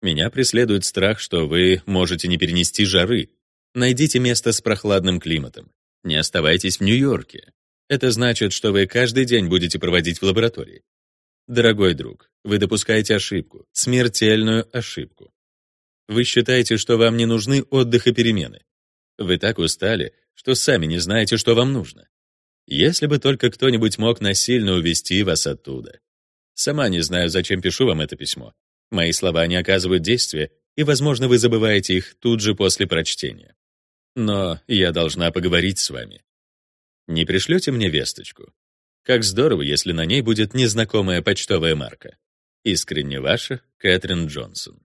Меня преследует страх, что вы можете не перенести жары. Найдите место с прохладным климатом. Не оставайтесь в Нью-Йорке. Это значит, что вы каждый день будете проводить в лаборатории. Дорогой друг, вы допускаете ошибку, смертельную ошибку. Вы считаете, что вам не нужны отдых и перемены. Вы так устали, что сами не знаете, что вам нужно. Если бы только кто-нибудь мог насильно увести вас оттуда. Сама не знаю, зачем пишу вам это письмо. Мои слова не оказывают действия, и, возможно, вы забываете их тут же после прочтения. Но я должна поговорить с вами. Не пришлете мне весточку? Как здорово, если на ней будет незнакомая почтовая марка. Искренне ваша, Кэтрин Джонсон.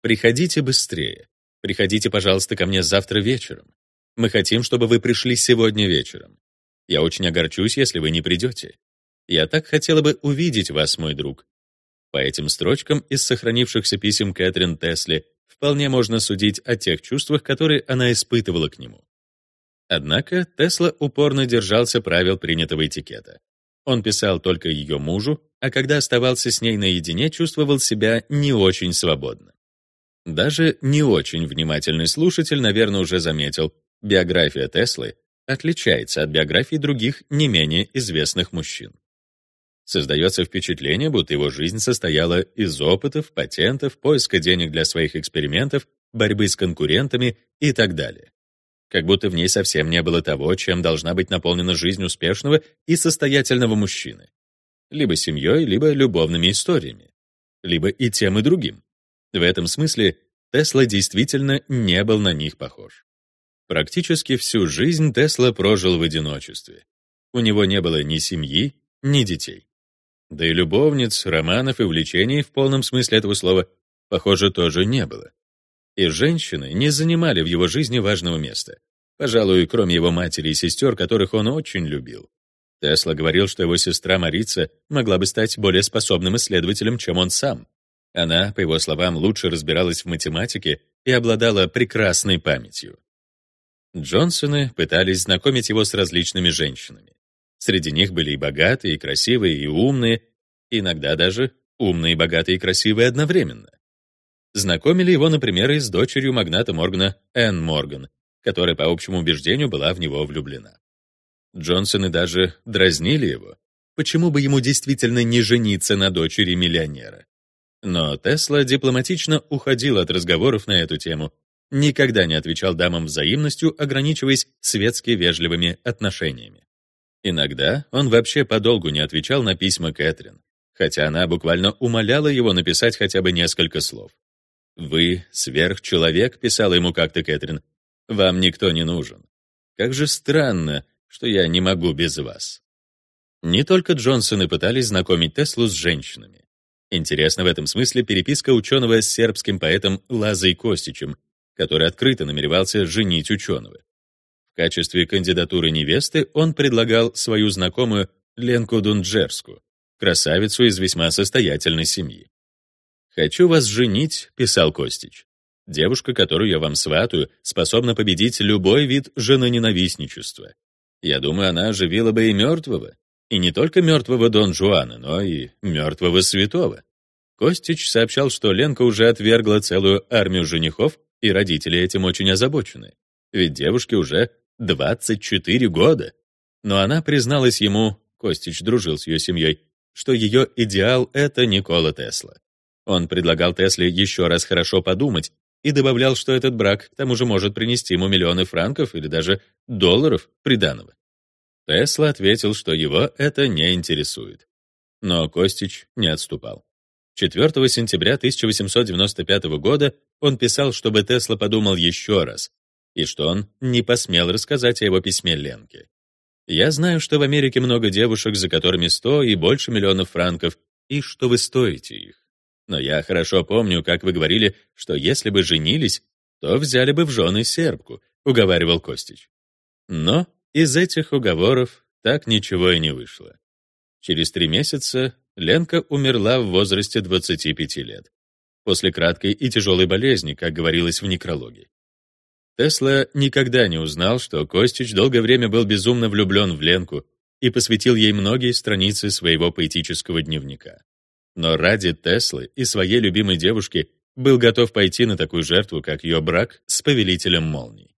Приходите быстрее. Приходите, пожалуйста, ко мне завтра вечером. Мы хотим, чтобы вы пришли сегодня вечером. Я очень огорчусь, если вы не придете. Я так хотела бы увидеть вас, мой друг. По этим строчкам из сохранившихся писем Кэтрин Тесли вполне можно судить о тех чувствах, которые она испытывала к нему. Однако Тесла упорно держался правил принятого этикета. Он писал только ее мужу, а когда оставался с ней наедине, чувствовал себя не очень свободно. Даже не очень внимательный слушатель, наверное, уже заметил, биография Теслы отличается от биографий других не менее известных мужчин. Создается впечатление, будто его жизнь состояла из опытов, патентов, поиска денег для своих экспериментов, борьбы с конкурентами и так далее как будто в ней совсем не было того, чем должна быть наполнена жизнь успешного и состоятельного мужчины. Либо семьей, либо любовными историями. Либо и тем, и другим. В этом смысле Тесла действительно не был на них похож. Практически всю жизнь Тесла прожил в одиночестве. У него не было ни семьи, ни детей. Да и любовниц, романов и увлечений в полном смысле этого слова, похоже, тоже не было и женщины не занимали в его жизни важного места. Пожалуй, кроме его матери и сестер, которых он очень любил. Тесла говорил, что его сестра Марица могла бы стать более способным исследователем, чем он сам. Она, по его словам, лучше разбиралась в математике и обладала прекрасной памятью. Джонсоны пытались знакомить его с различными женщинами. Среди них были и богатые, и красивые, и умные, иногда даже умные, богатые и красивые одновременно. Знакомили его, например, и с дочерью магната Моргана Энн Морган, которая, по общему убеждению, была в него влюблена. Джонсоны даже дразнили его. Почему бы ему действительно не жениться на дочери миллионера? Но Тесла дипломатично уходил от разговоров на эту тему, никогда не отвечал дамам взаимностью, ограничиваясь светски вежливыми отношениями. Иногда он вообще подолгу не отвечал на письма Кэтрин, хотя она буквально умоляла его написать хотя бы несколько слов. «Вы сверхчеловек», — писала ему как-то Кэтрин. «Вам никто не нужен. Как же странно, что я не могу без вас». Не только Джонсоны пытались знакомить Теслу с женщинами. Интересно в этом смысле переписка ученого с сербским поэтом Лазой Костичем, который открыто намеревался женить ученого. В качестве кандидатуры невесты он предлагал свою знакомую Ленку Дунджерску, красавицу из весьма состоятельной семьи. «Хочу вас женить», — писал Костич. «Девушка, которую я вам сватаю, способна победить любой вид женоненавистничества. Я думаю, она оживила бы и мертвого. И не только мертвого Дон Жуана, но и мертвого святого». Костич сообщал, что Ленка уже отвергла целую армию женихов, и родители этим очень озабочены. Ведь девушке уже 24 года. Но она призналась ему, Костич дружил с ее семьей, что ее идеал — это Никола Тесла. Он предлагал Тесле еще раз хорошо подумать и добавлял, что этот брак к тому же может принести ему миллионы франков или даже долларов приданого. Тесла ответил, что его это не интересует. Но Костич не отступал. 4 сентября 1895 года он писал, чтобы Тесла подумал еще раз, и что он не посмел рассказать о его письме Ленке. «Я знаю, что в Америке много девушек, за которыми 100 и больше миллионов франков, и что вы стоите их. Но я хорошо помню, как вы говорили, что если бы женились, то взяли бы в жены сербку, — уговаривал Костич. Но из этих уговоров так ничего и не вышло. Через три месяца Ленка умерла в возрасте 25 лет. После краткой и тяжелой болезни, как говорилось в некрологе. Тесла никогда не узнал, что Костич долгое время был безумно влюблен в Ленку и посвятил ей многие страницы своего поэтического дневника. Но ради Теслы и своей любимой девушки был готов пойти на такую жертву, как ее брак с повелителем молний.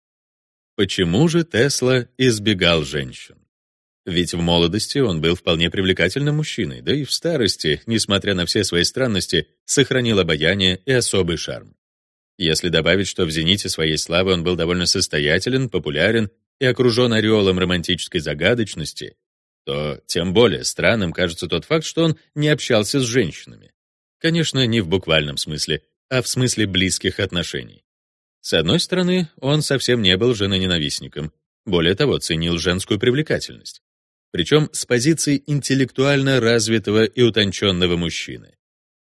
Почему же Тесла избегал женщин? Ведь в молодости он был вполне привлекательным мужчиной, да и в старости, несмотря на все свои странности, сохранил обаяние и особый шарм. Если добавить, что в зените своей славы он был довольно состоятелен, популярен и окружен ореолом романтической загадочности, то тем более странным кажется тот факт, что он не общался с женщинами. Конечно, не в буквальном смысле, а в смысле близких отношений. С одной стороны, он совсем не был женоненавистником, более того, ценил женскую привлекательность. Причем с позиции интеллектуально развитого и утонченного мужчины.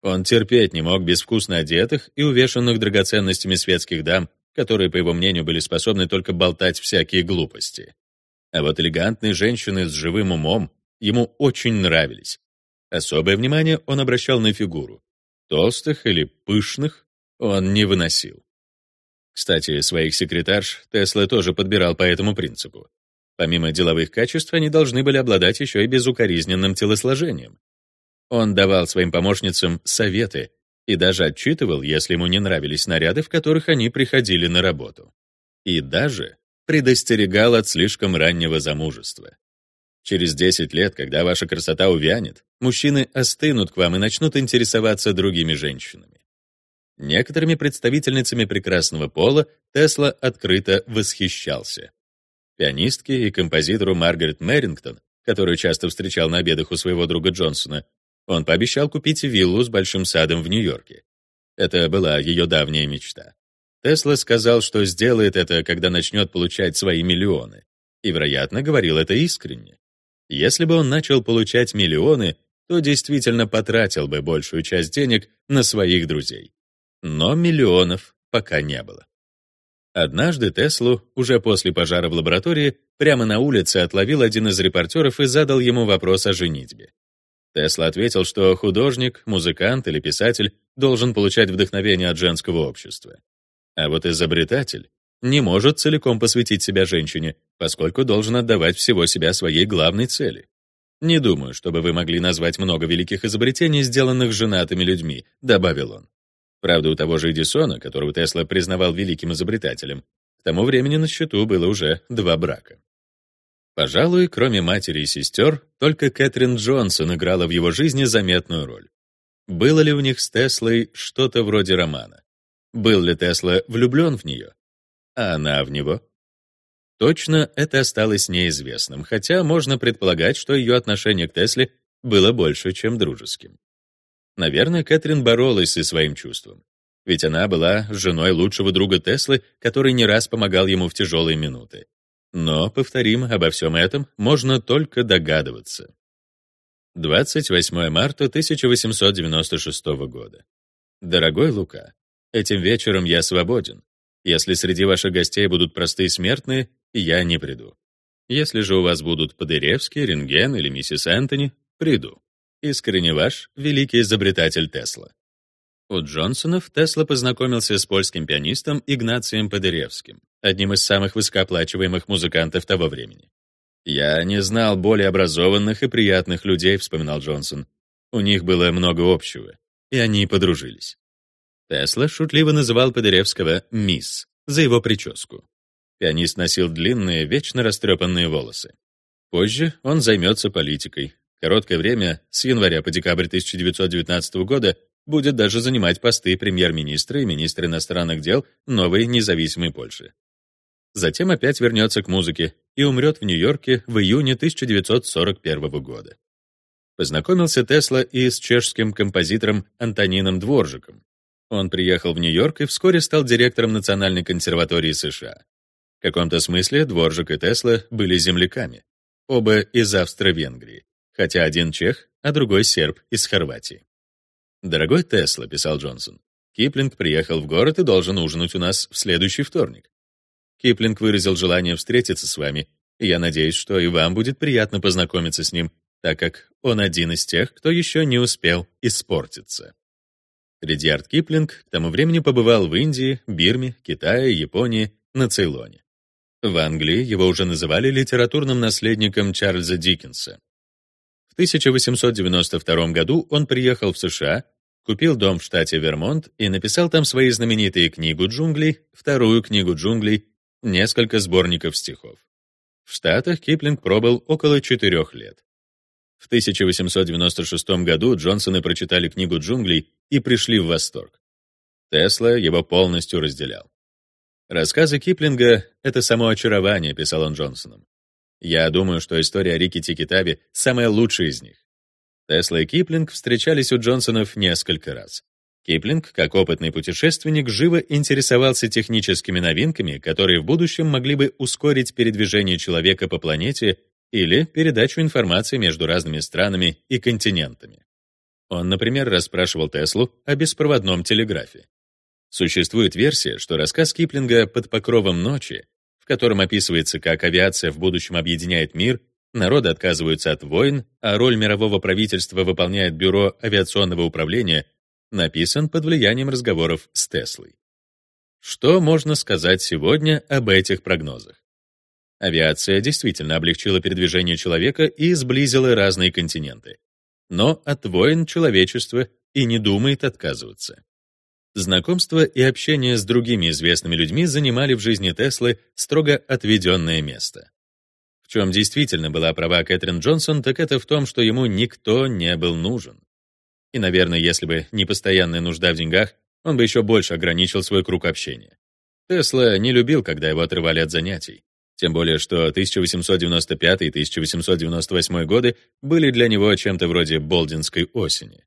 Он терпеть не мог безвкусно одетых и увешанных драгоценностями светских дам, которые, по его мнению, были способны только болтать всякие глупости. А вот элегантные женщины с живым умом ему очень нравились. Особое внимание он обращал на фигуру. Толстых или пышных он не выносил. Кстати, своих секретарш Тесла тоже подбирал по этому принципу. Помимо деловых качеств, они должны были обладать еще и безукоризненным телосложением. Он давал своим помощницам советы и даже отчитывал, если ему не нравились наряды, в которых они приходили на работу. И даже предостерегал от слишком раннего замужества. Через 10 лет, когда ваша красота увянет, мужчины остынут к вам и начнут интересоваться другими женщинами. Некоторыми представительницами прекрасного пола Тесла открыто восхищался. Пианистке и композитору Маргарет Мэрингтон, которую часто встречал на обедах у своего друга Джонсона, он пообещал купить виллу с большим садом в Нью-Йорке. Это была ее давняя мечта. Тесла сказал, что сделает это, когда начнет получать свои миллионы. И, вероятно, говорил это искренне. Если бы он начал получать миллионы, то действительно потратил бы большую часть денег на своих друзей. Но миллионов пока не было. Однажды Теслу, уже после пожара в лаборатории, прямо на улице отловил один из репортеров и задал ему вопрос о женитьбе. Тесла ответил, что художник, музыкант или писатель должен получать вдохновение от женского общества. А вот изобретатель не может целиком посвятить себя женщине, поскольку должен отдавать всего себя своей главной цели. Не думаю, чтобы вы могли назвать много великих изобретений, сделанных женатыми людьми, добавил он. Правда, у того же Эдисона, которого Тесла признавал великим изобретателем, к тому времени на счету было уже два брака. Пожалуй, кроме матери и сестер, только Кэтрин Джонсон играла в его жизни заметную роль. Было ли у них с Теслой что-то вроде романа? Был ли Тесла влюблен в нее? А она в него? Точно это осталось неизвестным, хотя можно предполагать, что ее отношение к Тесле было больше, чем дружеским. Наверное, Кэтрин боролась со своим чувством. Ведь она была женой лучшего друга Теслы, который не раз помогал ему в тяжелые минуты. Но, повторим, обо всем этом можно только догадываться. 28 марта 1896 года. Дорогой Лука, Этим вечером я свободен. Если среди ваших гостей будут простые смертные, я не приду. Если же у вас будут Подыревский, Рентген или миссис Энтони, приду. Искренне ваш, великий изобретатель Тесла. У Джонсонов Тесла познакомился с польским пианистом Игнацием Подыревским, одним из самых высокооплачиваемых музыкантов того времени. «Я не знал более образованных и приятных людей», — вспоминал Джонсон. «У них было много общего, и они подружились». Тесла шутливо называл Подеревского «мисс» за его прическу. Пианист носил длинные, вечно растрепанные волосы. Позже он займется политикой. Короткое время, с января по декабрь 1919 года, будет даже занимать посты премьер-министра и министра иностранных дел новой независимой Польши. Затем опять вернется к музыке и умрет в Нью-Йорке в июне 1941 года. Познакомился Тесла и с чешским композитором Антонином Дворжиком, он приехал в Нью-Йорк и вскоре стал директором Национальной консерватории США. В каком-то смысле Дворжик и Тесла были земляками. Оба из Австро-Венгрии, хотя один чех, а другой серб из Хорватии. «Дорогой Тесла», — писал Джонсон, — «Киплинг приехал в город и должен ужинать у нас в следующий вторник». Киплинг выразил желание встретиться с вами, и я надеюсь, что и вам будет приятно познакомиться с ним, так как он один из тех, кто еще не успел испортиться. Редьярд Киплинг к тому времени побывал в Индии, Бирме, Китае, Японии, на Цейлоне. В Англии его уже называли литературным наследником Чарльза Диккенса. В 1892 году он приехал в США, купил дом в штате Вермонт и написал там свои знаменитые книгу джунглей, вторую книгу джунглей, несколько сборников стихов. В Штатах Киплинг пробыл около четырех лет. В 1896 году Джонсоны прочитали книгу джунглей и пришли в восторг. Тесла его полностью разделял. «Рассказы Киплинга — это само очарование», — писал он Джонсоном. «Я думаю, что история Рики Тикитаби — самая лучшая из них». Тесла и Киплинг встречались у Джонсонов несколько раз. Киплинг, как опытный путешественник, живо интересовался техническими новинками, которые в будущем могли бы ускорить передвижение человека по планете или передачу информации между разными странами и континентами. Он, например, расспрашивал Теслу о беспроводном телеграфе. Существует версия, что рассказ Киплинга «Под покровом ночи», в котором описывается, как авиация в будущем объединяет мир, народы отказываются от войн, а роль мирового правительства выполняет Бюро авиационного управления, написан под влиянием разговоров с Теслой. Что можно сказать сегодня об этих прогнозах? Авиация действительно облегчила передвижение человека и сблизила разные континенты. Но от войн человечество и не думает отказываться. Знакомство и общение с другими известными людьми занимали в жизни Теслы строго отведенное место. Чем действительно была права Кэтрин Джонсон, так это в том, что ему никто не был нужен. И, наверное, если бы не постоянная нужда в деньгах, он бы еще больше ограничил свой круг общения. Тесла не любил, когда его отрывали от занятий. Тем более, что 1895 и 1898 годы были для него чем-то вроде болдинской осени.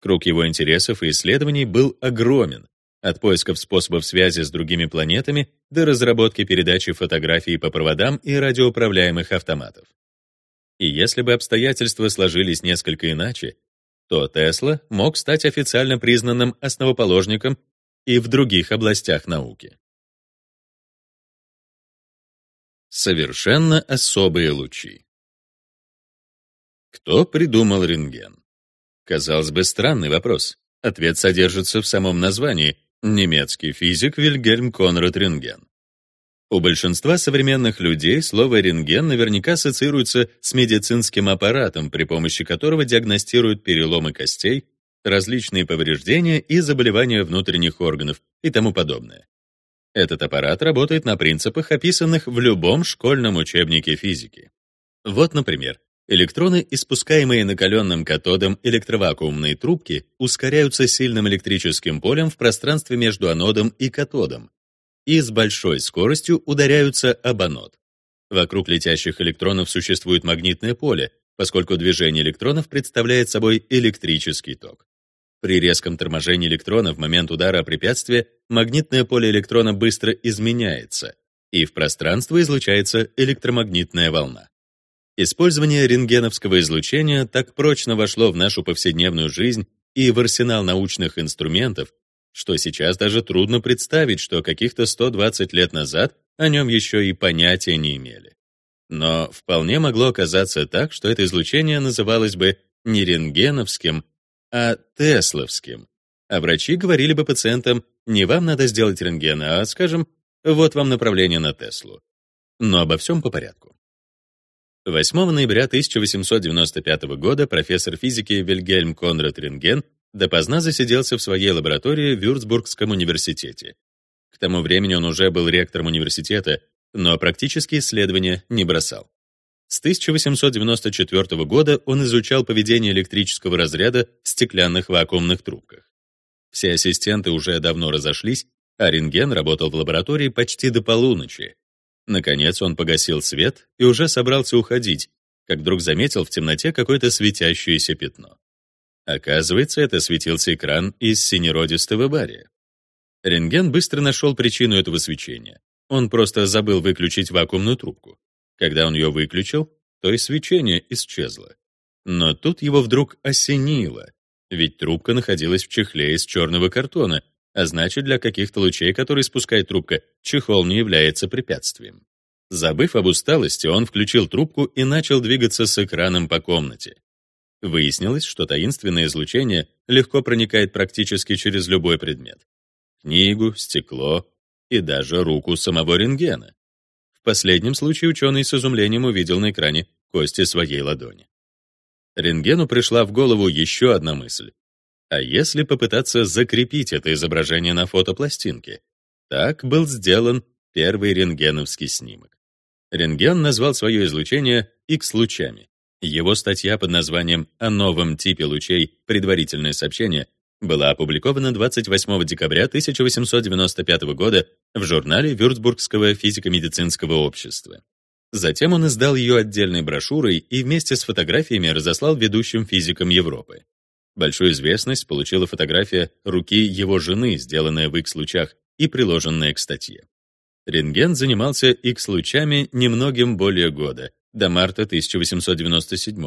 Круг его интересов и исследований был огромен, от поисков способов связи с другими планетами до разработки передачи фотографий по проводам и радиоуправляемых автоматов. И если бы обстоятельства сложились несколько иначе, то Тесла мог стать официально признанным основоположником и в других областях науки. Совершенно особые лучи. Кто придумал рентген? Казалось бы, странный вопрос. Ответ содержится в самом названии немецкий физик Вильгельм Конрад Рентген. У большинства современных людей слово рентген наверняка ассоциируется с медицинским аппаратом, при помощи которого диагностируют переломы костей, различные повреждения и заболевания внутренних органов и тому подобное. Этот аппарат работает на принципах, описанных в любом школьном учебнике физики. Вот, например, электроны, испускаемые накаленным катодом электровакуумной трубки, ускоряются сильным электрическим полем в пространстве между анодом и катодом, и с большой скоростью ударяются об анод. Вокруг летящих электронов существует магнитное поле, поскольку движение электронов представляет собой электрический ток. При резком торможении электрона в момент удара о препятствие магнитное поле электрона быстро изменяется, и в пространство излучается электромагнитная волна. Использование рентгеновского излучения так прочно вошло в нашу повседневную жизнь и в арсенал научных инструментов, что сейчас даже трудно представить, что каких-то 120 лет назад о нем еще и понятия не имели. Но вполне могло оказаться так, что это излучение называлось бы не рентгеновским, а тесловским. А врачи говорили бы пациентам, не вам надо сделать рентген, а, скажем, вот вам направление на Теслу. Но обо всем по порядку. 8 ноября 1895 года профессор физики Вильгельм Конрад Рентген допоздна засиделся в своей лаборатории в Вюрцбургском университете. К тому времени он уже был ректором университета, но практические исследования не бросал. С 1894 года он изучал поведение электрического разряда в стеклянных вакуумных трубках. Все ассистенты уже давно разошлись, а рентген работал в лаборатории почти до полуночи. Наконец он погасил свет и уже собрался уходить, как вдруг заметил в темноте какое-то светящееся пятно. Оказывается, это светился экран из синеродистого бария. Рентген быстро нашел причину этого свечения. Он просто забыл выключить вакуумную трубку. Когда он ее выключил, то и свечение исчезло. Но тут его вдруг осенило, ведь трубка находилась в чехле из черного картона, а значит, для каких-то лучей, которые спускает трубка, чехол не является препятствием. Забыв об усталости, он включил трубку и начал двигаться с экраном по комнате. Выяснилось, что таинственное излучение легко проникает практически через любой предмет. Книгу, стекло и даже руку самого рентгена. В последнем случае ученый с изумлением увидел на экране кости своей ладони. Рентгену пришла в голову еще одна мысль. А если попытаться закрепить это изображение на фотопластинке? Так был сделан первый рентгеновский снимок. Рентген назвал свое излучение X-лучами. Его статья под названием «О новом типе лучей. Предварительное сообщение» была опубликована 28 декабря 1895 года в журнале Вюрцбургского физико-медицинского общества. Затем он издал ее отдельной брошюрой и вместе с фотографиями разослал ведущим физикам Европы. Большую известность получила фотография руки его жены, сделанная в X-лучах и приложенная к статье. Рентген занимался X-лучами немногим более года, до марта 1897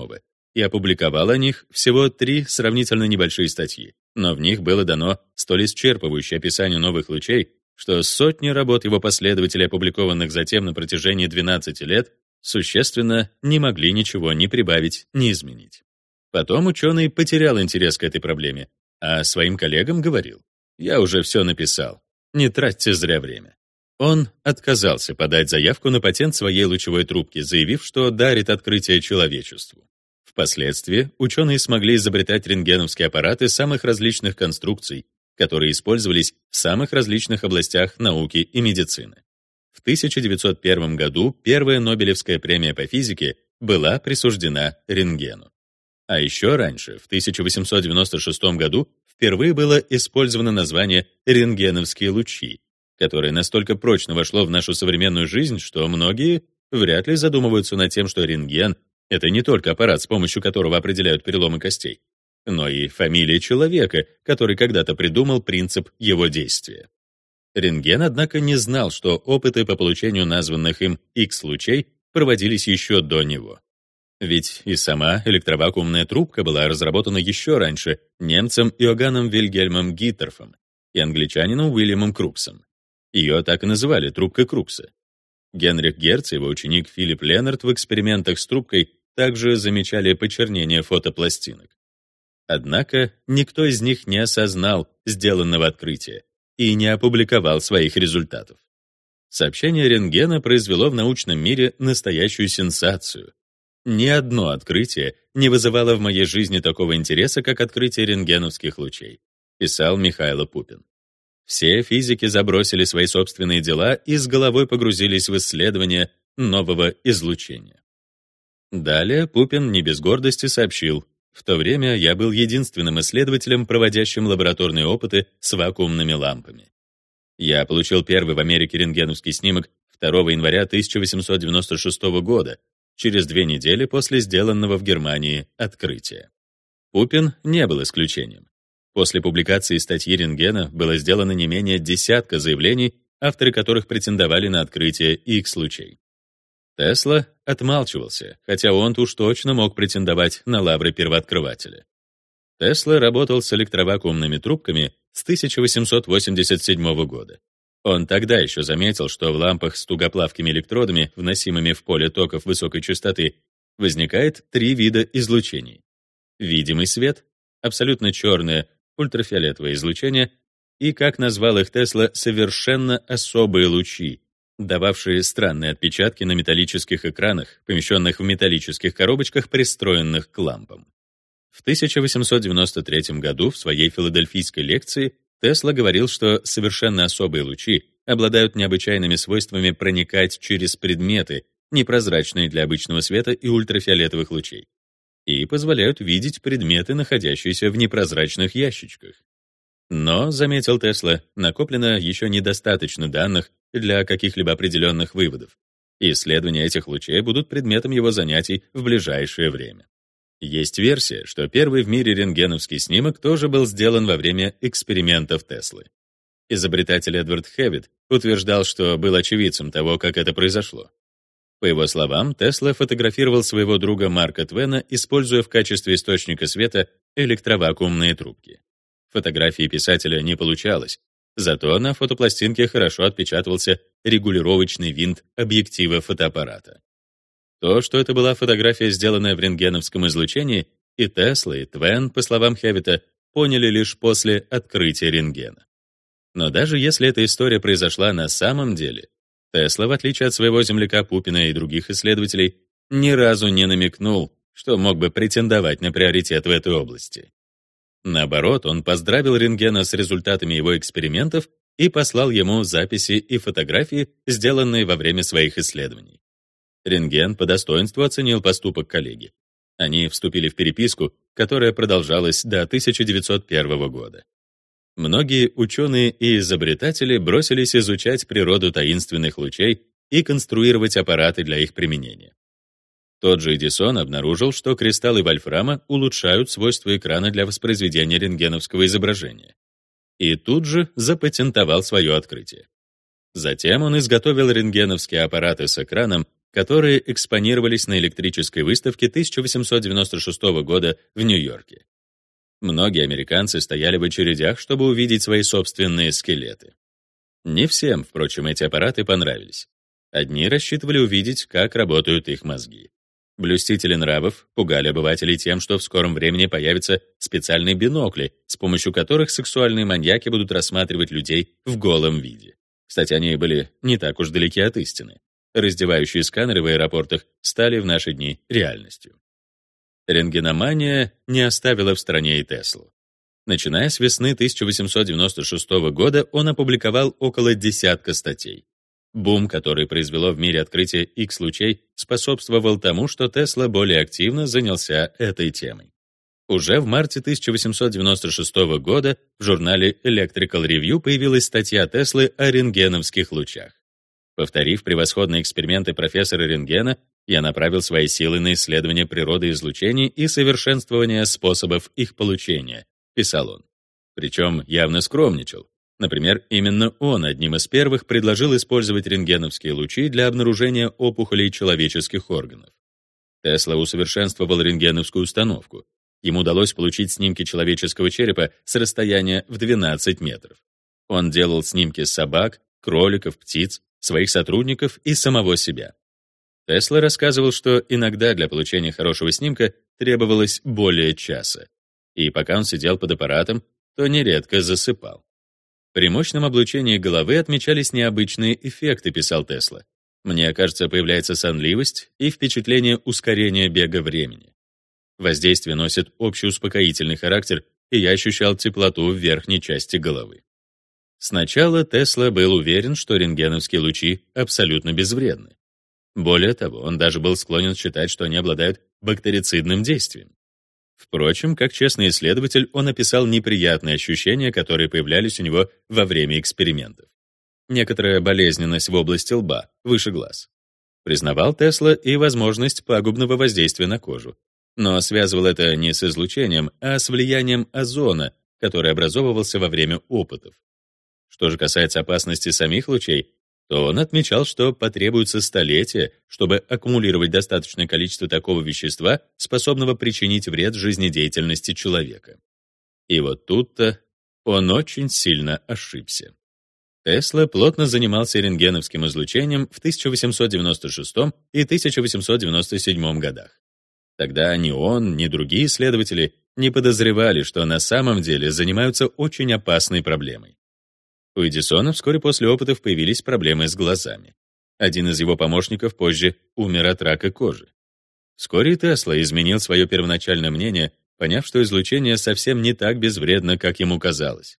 и опубликовал о них всего три сравнительно небольшие статьи, но в них было дано столь исчерпывающее описание новых лучей, что сотни работ его последователей, опубликованных затем на протяжении 12 лет, существенно не могли ничего ни прибавить, ни изменить. Потом ученый потерял интерес к этой проблеме, а своим коллегам говорил, «Я уже все написал, не тратьте зря время». Он отказался подать заявку на патент своей лучевой трубки, заявив, что дарит открытие человечеству. Впоследствии ученые смогли изобретать рентгеновские аппараты самых различных конструкций, которые использовались в самых различных областях науки и медицины. В 1901 году первая Нобелевская премия по физике была присуждена рентгену. А еще раньше, в 1896 году, впервые было использовано название «рентгеновские лучи», которое настолько прочно вошло в нашу современную жизнь, что многие вряд ли задумываются над тем, что рентген — это не только аппарат, с помощью которого определяют переломы костей, но и фамилия человека, который когда-то придумал принцип его действия. Рентген, однако, не знал, что опыты по получению названных им X-лучей проводились еще до него. Ведь и сама электровакуумная трубка была разработана еще раньше немцем Иоганном Вильгельмом Гиттерфом и англичанином Уильямом Круксом. Ее так и называли трубкой Крукса. Генрих Герц и его ученик Филипп Леннард в экспериментах с трубкой также замечали почернение фотопластинок. Однако никто из них не осознал сделанного открытия и не опубликовал своих результатов. Сообщение рентгена произвело в научном мире настоящую сенсацию. Ни одно открытие не вызывало в моей жизни такого интереса, как открытие рентгеновских лучей, писал Михаил Пупин. Все физики забросили свои собственные дела и с головой погрузились в исследование нового излучения. Далее Пупин не без гордости сообщил, в то время я был единственным исследователем, проводящим лабораторные опыты с вакуумными лампами. Я получил первый в Америке рентгеновский снимок 2 января 1896 года, через две недели после сделанного в Германии открытия. Пупин не был исключением. После публикации статьи рентгена было сделано не менее десятка заявлений, авторы которых претендовали на открытие X-лучей. Тесла отмалчивался, хотя он уж точно мог претендовать на лавры первооткрывателя. Тесла работал с электровакуумными трубками с 1887 года. Он тогда еще заметил, что в лампах с тугоплавкими электродами, вносимыми в поле токов высокой частоты, возникает три вида излучений. Видимый свет, абсолютно черное ультрафиолетовое излучение и, как назвал их Тесла, совершенно особые лучи, дававшие странные отпечатки на металлических экранах, помещенных в металлических коробочках, пристроенных к лампам. В 1893 году в своей филадельфийской лекции Тесла говорил, что совершенно особые лучи обладают необычайными свойствами проникать через предметы, непрозрачные для обычного света и ультрафиолетовых лучей, и позволяют видеть предметы, находящиеся в непрозрачных ящичках. Но, заметил Тесла, накоплено еще недостаточно данных для каких-либо определенных выводов. исследования этих лучей будут предметом его занятий в ближайшее время. Есть версия, что первый в мире рентгеновский снимок тоже был сделан во время экспериментов Теслы. Изобретатель Эдвард Хэвит утверждал, что был очевидцем того, как это произошло. По его словам, Тесла фотографировал своего друга Марка Твена, используя в качестве источника света электровакуумные трубки. Фотографии писателя не получалось, Зато на фотопластинке хорошо отпечатывался регулировочный винт объектива фотоаппарата. То, что это была фотография, сделанная в рентгеновском излучении, и Тесла, и Твен, по словам Хевита, поняли лишь после открытия рентгена. Но даже если эта история произошла на самом деле, Тесла, в отличие от своего земляка Пупина и других исследователей, ни разу не намекнул, что мог бы претендовать на приоритет в этой области. Наоборот, он поздравил рентгена с результатами его экспериментов и послал ему записи и фотографии, сделанные во время своих исследований. Рентген по достоинству оценил поступок коллеги. Они вступили в переписку, которая продолжалась до 1901 года. Многие ученые и изобретатели бросились изучать природу таинственных лучей и конструировать аппараты для их применения. Тот же Эдисон обнаружил, что кристаллы вольфрама улучшают свойства экрана для воспроизведения рентгеновского изображения. И тут же запатентовал свое открытие. Затем он изготовил рентгеновские аппараты с экраном, которые экспонировались на электрической выставке 1896 года в Нью-Йорке. Многие американцы стояли в очередях, чтобы увидеть свои собственные скелеты. Не всем, впрочем, эти аппараты понравились. Одни рассчитывали увидеть, как работают их мозги. Блюстители нравов пугали обывателей тем, что в скором времени появятся специальные бинокли, с помощью которых сексуальные маньяки будут рассматривать людей в голом виде. Кстати, они были не так уж далеки от истины. Раздевающие сканеры в аэропортах стали в наши дни реальностью. Рентгеномания не оставила в стране и Теслу. Начиная с весны 1896 года он опубликовал около десятка статей. Бум, который произвело в мире открытие X-лучей, способствовал тому, что Тесла более активно занялся этой темой. Уже в марте 1896 года в журнале Electrical Review появилась статья Теслы о рентгеновских лучах. Повторив превосходные эксперименты профессора рентгена, я направил свои силы на исследование природы излучений и совершенствование способов их получения, писал он. Причем явно скромничал. Например, именно он одним из первых предложил использовать рентгеновские лучи для обнаружения опухолей человеческих органов. Тесла усовершенствовал рентгеновскую установку. Ему удалось получить снимки человеческого черепа с расстояния в 12 метров. Он делал снимки собак, кроликов, птиц, своих сотрудников и самого себя. Тесла рассказывал, что иногда для получения хорошего снимка требовалось более часа. И пока он сидел под аппаратом, то нередко засыпал. При мощном облучении головы отмечались необычные эффекты, писал Тесла. Мне кажется, появляется сонливость и впечатление ускорения бега времени. Воздействие носит общий успокоительный характер, и я ощущал теплоту в верхней части головы. Сначала Тесла был уверен, что рентгеновские лучи абсолютно безвредны. Более того, он даже был склонен считать, что они обладают бактерицидным действием. Впрочем, как честный исследователь, он описал неприятные ощущения, которые появлялись у него во время экспериментов. Некоторая болезненность в области лба, выше глаз. Признавал Тесла и возможность пагубного воздействия на кожу, но связывал это не с излучением, а с влиянием озона, который образовывался во время опытов. Что же касается опасности самих лучей, то он отмечал, что потребуется столетия, чтобы аккумулировать достаточное количество такого вещества, способного причинить вред жизнедеятельности человека. И вот тут-то он очень сильно ошибся. Тесла плотно занимался рентгеновским излучением в 1896 и 1897 годах. Тогда ни он, ни другие исследователи не подозревали, что на самом деле занимаются очень опасной проблемой. У Эдисона вскоре после опытов появились проблемы с глазами. Один из его помощников позже умер от рака кожи. Вскоре Тесла изменил свое первоначальное мнение, поняв, что излучение совсем не так безвредно, как ему казалось.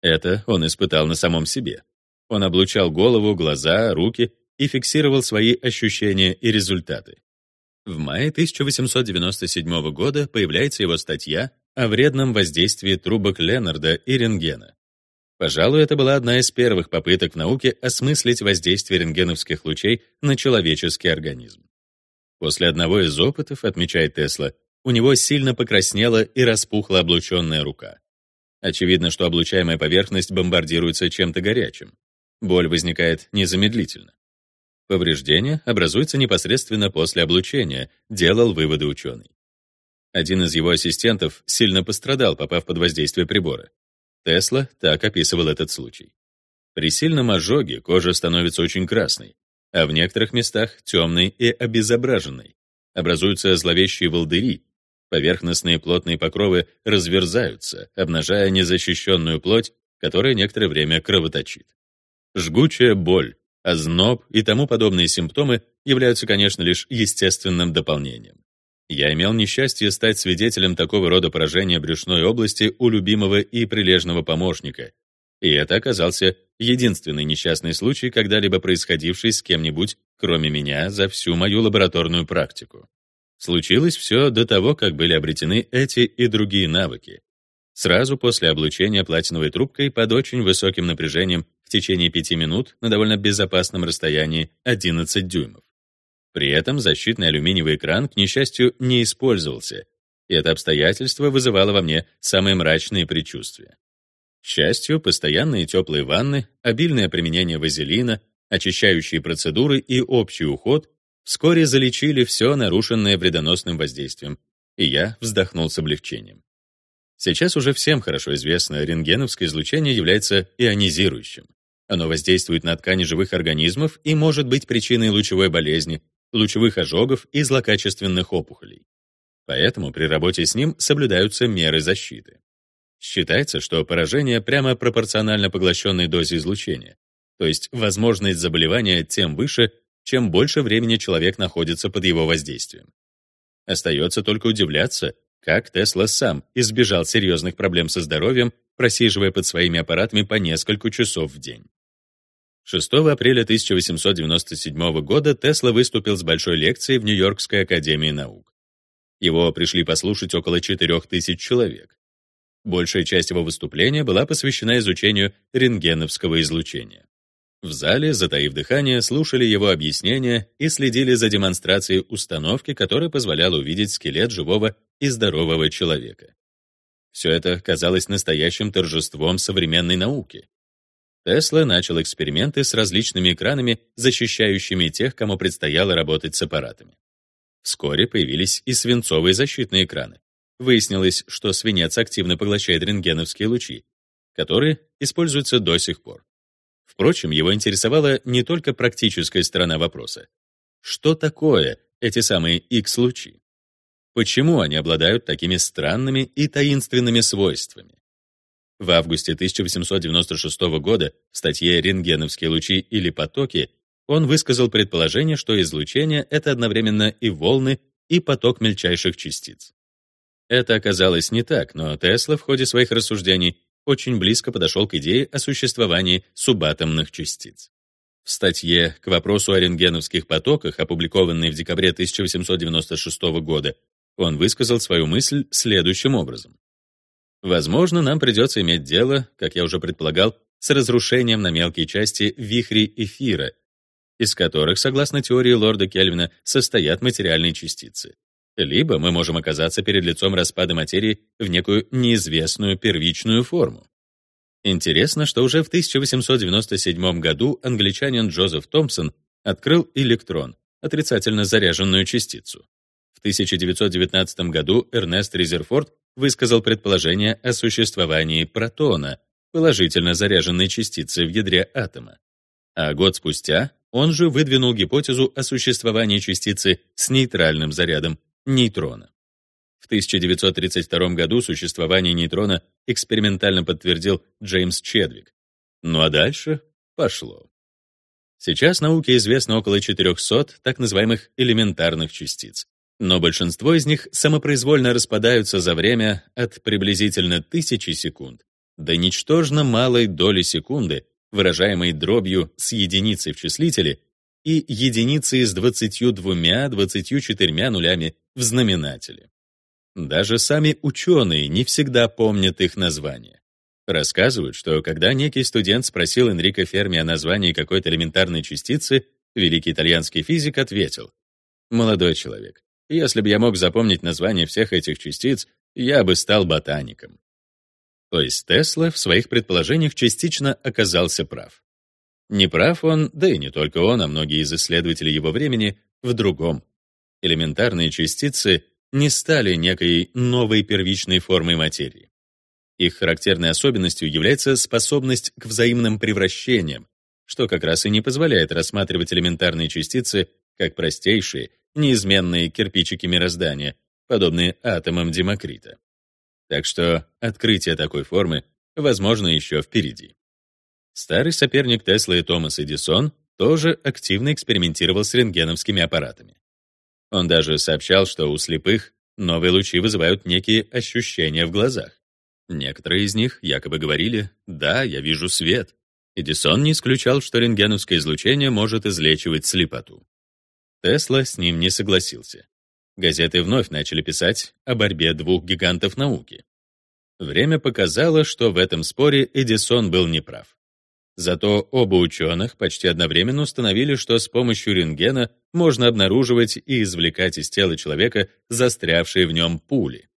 Это он испытал на самом себе. Он облучал голову, глаза, руки и фиксировал свои ощущения и результаты. В мае 1897 года появляется его статья о вредном воздействии трубок Леннарда и рентгена. Пожалуй, это была одна из первых попыток в науке осмыслить воздействие рентгеновских лучей на человеческий организм. После одного из опытов, отмечает Тесла, у него сильно покраснела и распухла облученная рука. Очевидно, что облучаемая поверхность бомбардируется чем-то горячим. Боль возникает незамедлительно. Повреждение образуется непосредственно после облучения, делал выводы ученый. Один из его ассистентов сильно пострадал, попав под воздействие прибора. Тесла так описывал этот случай. При сильном ожоге кожа становится очень красной, а в некоторых местах темной и обезображенной. Образуются зловещие волдыри, поверхностные плотные покровы разверзаются, обнажая незащищенную плоть, которая некоторое время кровоточит. Жгучая боль, озноб и тому подобные симптомы являются, конечно, лишь естественным дополнением. Я имел несчастье стать свидетелем такого рода поражения брюшной области у любимого и прилежного помощника, и это оказался единственный несчастный случай, когда-либо происходивший с кем-нибудь, кроме меня, за всю мою лабораторную практику. Случилось все до того, как были обретены эти и другие навыки. Сразу после облучения платиновой трубкой под очень высоким напряжением в течение 5 минут на довольно безопасном расстоянии 11 дюймов. При этом защитный алюминиевый экран, к несчастью, не использовался, и это обстоятельство вызывало во мне самые мрачные предчувствия. К счастью, постоянные теплые ванны, обильное применение вазелина, очищающие процедуры и общий уход вскоре залечили все нарушенное вредоносным воздействием, и я вздохнул с облегчением. Сейчас уже всем хорошо известно, рентгеновское излучение является ионизирующим. Оно воздействует на ткани живых организмов и может быть причиной лучевой болезни, лучевых ожогов и злокачественных опухолей. Поэтому при работе с ним соблюдаются меры защиты. Считается, что поражение прямо пропорционально поглощенной дозе излучения, то есть возможность заболевания тем выше, чем больше времени человек находится под его воздействием. Остается только удивляться, как Тесла сам избежал серьезных проблем со здоровьем, просиживая под своими аппаратами по несколько часов в день. 6 апреля 1897 года Тесла выступил с большой лекцией в Нью-Йоркской академии наук. Его пришли послушать около 4000 человек. Большая часть его выступления была посвящена изучению рентгеновского излучения. В зале, затаив дыхание, слушали его объяснения и следили за демонстрацией установки, которая позволяла увидеть скелет живого и здорового человека. Все это казалось настоящим торжеством современной науки. Тесла начал эксперименты с различными экранами, защищающими тех, кому предстояло работать с аппаратами. Вскоре появились и свинцовые защитные экраны. Выяснилось, что свинец активно поглощает рентгеновские лучи, которые используются до сих пор. Впрочем, его интересовала не только практическая сторона вопроса. Что такое эти самые X-лучи? Почему они обладают такими странными и таинственными свойствами? В августе 1896 года в статье «Рентгеновские лучи или потоки» он высказал предположение, что излучение — это одновременно и волны, и поток мельчайших частиц. Это оказалось не так, но Тесла в ходе своих рассуждений очень близко подошел к идее о существовании субатомных частиц. В статье к вопросу о рентгеновских потоках, опубликованной в декабре 1896 года, он высказал свою мысль следующим образом. Возможно, нам придется иметь дело, как я уже предполагал, с разрушением на мелкие части вихрей эфира, из которых, согласно теории лорда Кельвина, состоят материальные частицы. Либо мы можем оказаться перед лицом распада материи в некую неизвестную первичную форму. Интересно, что уже в 1897 году англичанин Джозеф Томпсон открыл электрон, отрицательно заряженную частицу. В 1919 году Эрнест Резерфорд высказал предположение о существовании протона, положительно заряженной частицы в ядре атома. А год спустя он же выдвинул гипотезу о существовании частицы с нейтральным зарядом нейтрона. В 1932 году существование нейтрона экспериментально подтвердил Джеймс Чедвик. Ну а дальше пошло. Сейчас науке известно около 400 так называемых элементарных частиц, но большинство из них самопроизвольно распадаются за время от приблизительно тысячи секунд до ничтожно малой доли секунды, выражаемой дробью с единицей в числителе и единицей с 22-24 нулями в знаменателе. Даже сами ученые не всегда помнят их названия. Рассказывают, что когда некий студент спросил Энрико Ферми о названии какой-то элементарной частицы, великий итальянский физик ответил, «Молодой человек, если бы я мог запомнить название всех этих частиц, я бы стал ботаником. То есть Тесла в своих предположениях частично оказался прав. Не прав он, да и не только он, а многие из исследователей его времени, в другом. Элементарные частицы не стали некой новой первичной формой материи. Их характерной особенностью является способность к взаимным превращениям, что как раз и не позволяет рассматривать элементарные частицы как простейшие, неизменные кирпичики мироздания, подобные атомам Демокрита. Так что открытие такой формы возможно еще впереди. Старый соперник Теслы Томас Эдисон тоже активно экспериментировал с рентгеновскими аппаратами. Он даже сообщал, что у слепых новые лучи вызывают некие ощущения в глазах. Некоторые из них якобы говорили «да, я вижу свет». Эдисон не исключал, что рентгеновское излучение может излечивать слепоту. Тесла с ним не согласился. Газеты вновь начали писать о борьбе двух гигантов науки. Время показало, что в этом споре Эдисон был неправ. Зато оба ученых почти одновременно установили, что с помощью рентгена можно обнаруживать и извлекать из тела человека застрявшие в нем пули.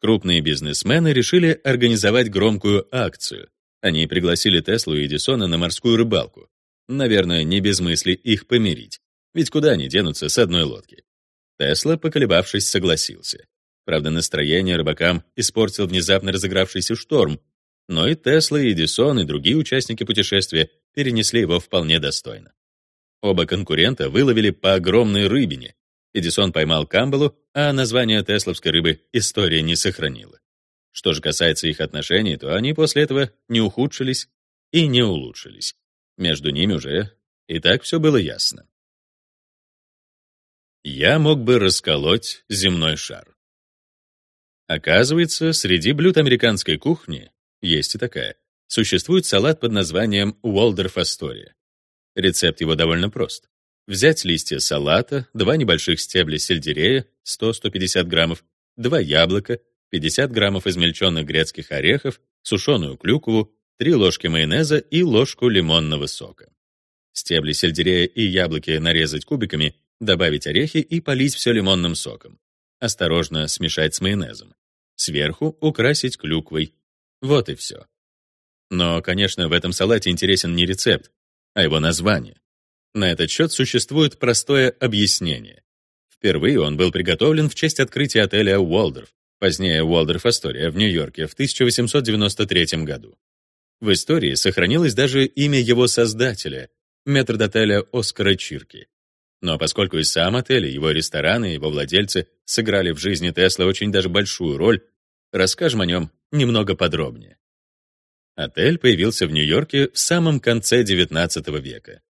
Крупные бизнесмены решили организовать громкую акцию. Они пригласили Теслу и Эдисона на морскую рыбалку. Наверное, не без мысли их помирить. Ведь куда они денутся с одной лодки? Тесла, поколебавшись, согласился. Правда, настроение рыбакам испортил внезапно разыгравшийся шторм, но и Тесла, и Эдисон, и другие участники путешествия перенесли его вполне достойно. Оба конкурента выловили по огромной рыбине. Эдисон поймал камбалу, а название тесловской рыбы история не сохранила. Что же касается их отношений, то они после этого не ухудшились и не улучшились. Между ними уже и так все было ясно. Я мог бы расколоть земной шар. Оказывается, среди блюд американской кухни есть и такая. Существует салат под названием Уолдорф Астория. Рецепт его довольно прост. Взять листья салата, два небольших стебля сельдерея, 100-150 граммов, два яблока, 50 граммов измельченных грецких орехов, сушеную клюкву, три ложки майонеза и ложку лимонного сока. Стебли сельдерея и яблоки нарезать кубиками, добавить орехи и полить все лимонным соком. Осторожно смешать с майонезом. Сверху украсить клюквой, вот и все. Но, конечно, в этом салате интересен не рецепт, а его название. На этот счет существует простое объяснение. Впервые он был приготовлен в честь открытия отеля Уолдорф, позднее Уолдорф Астория в Нью-Йорке в 1893 году. В истории сохранилось даже имя его создателя, метрдотеля Оскара Чирки. Но поскольку и сам отель, и его рестораны, и его владельцы сыграли в жизни Тесла очень даже большую роль, расскажем о нем немного подробнее. Отель появился в Нью-Йорке в самом конце XIX века.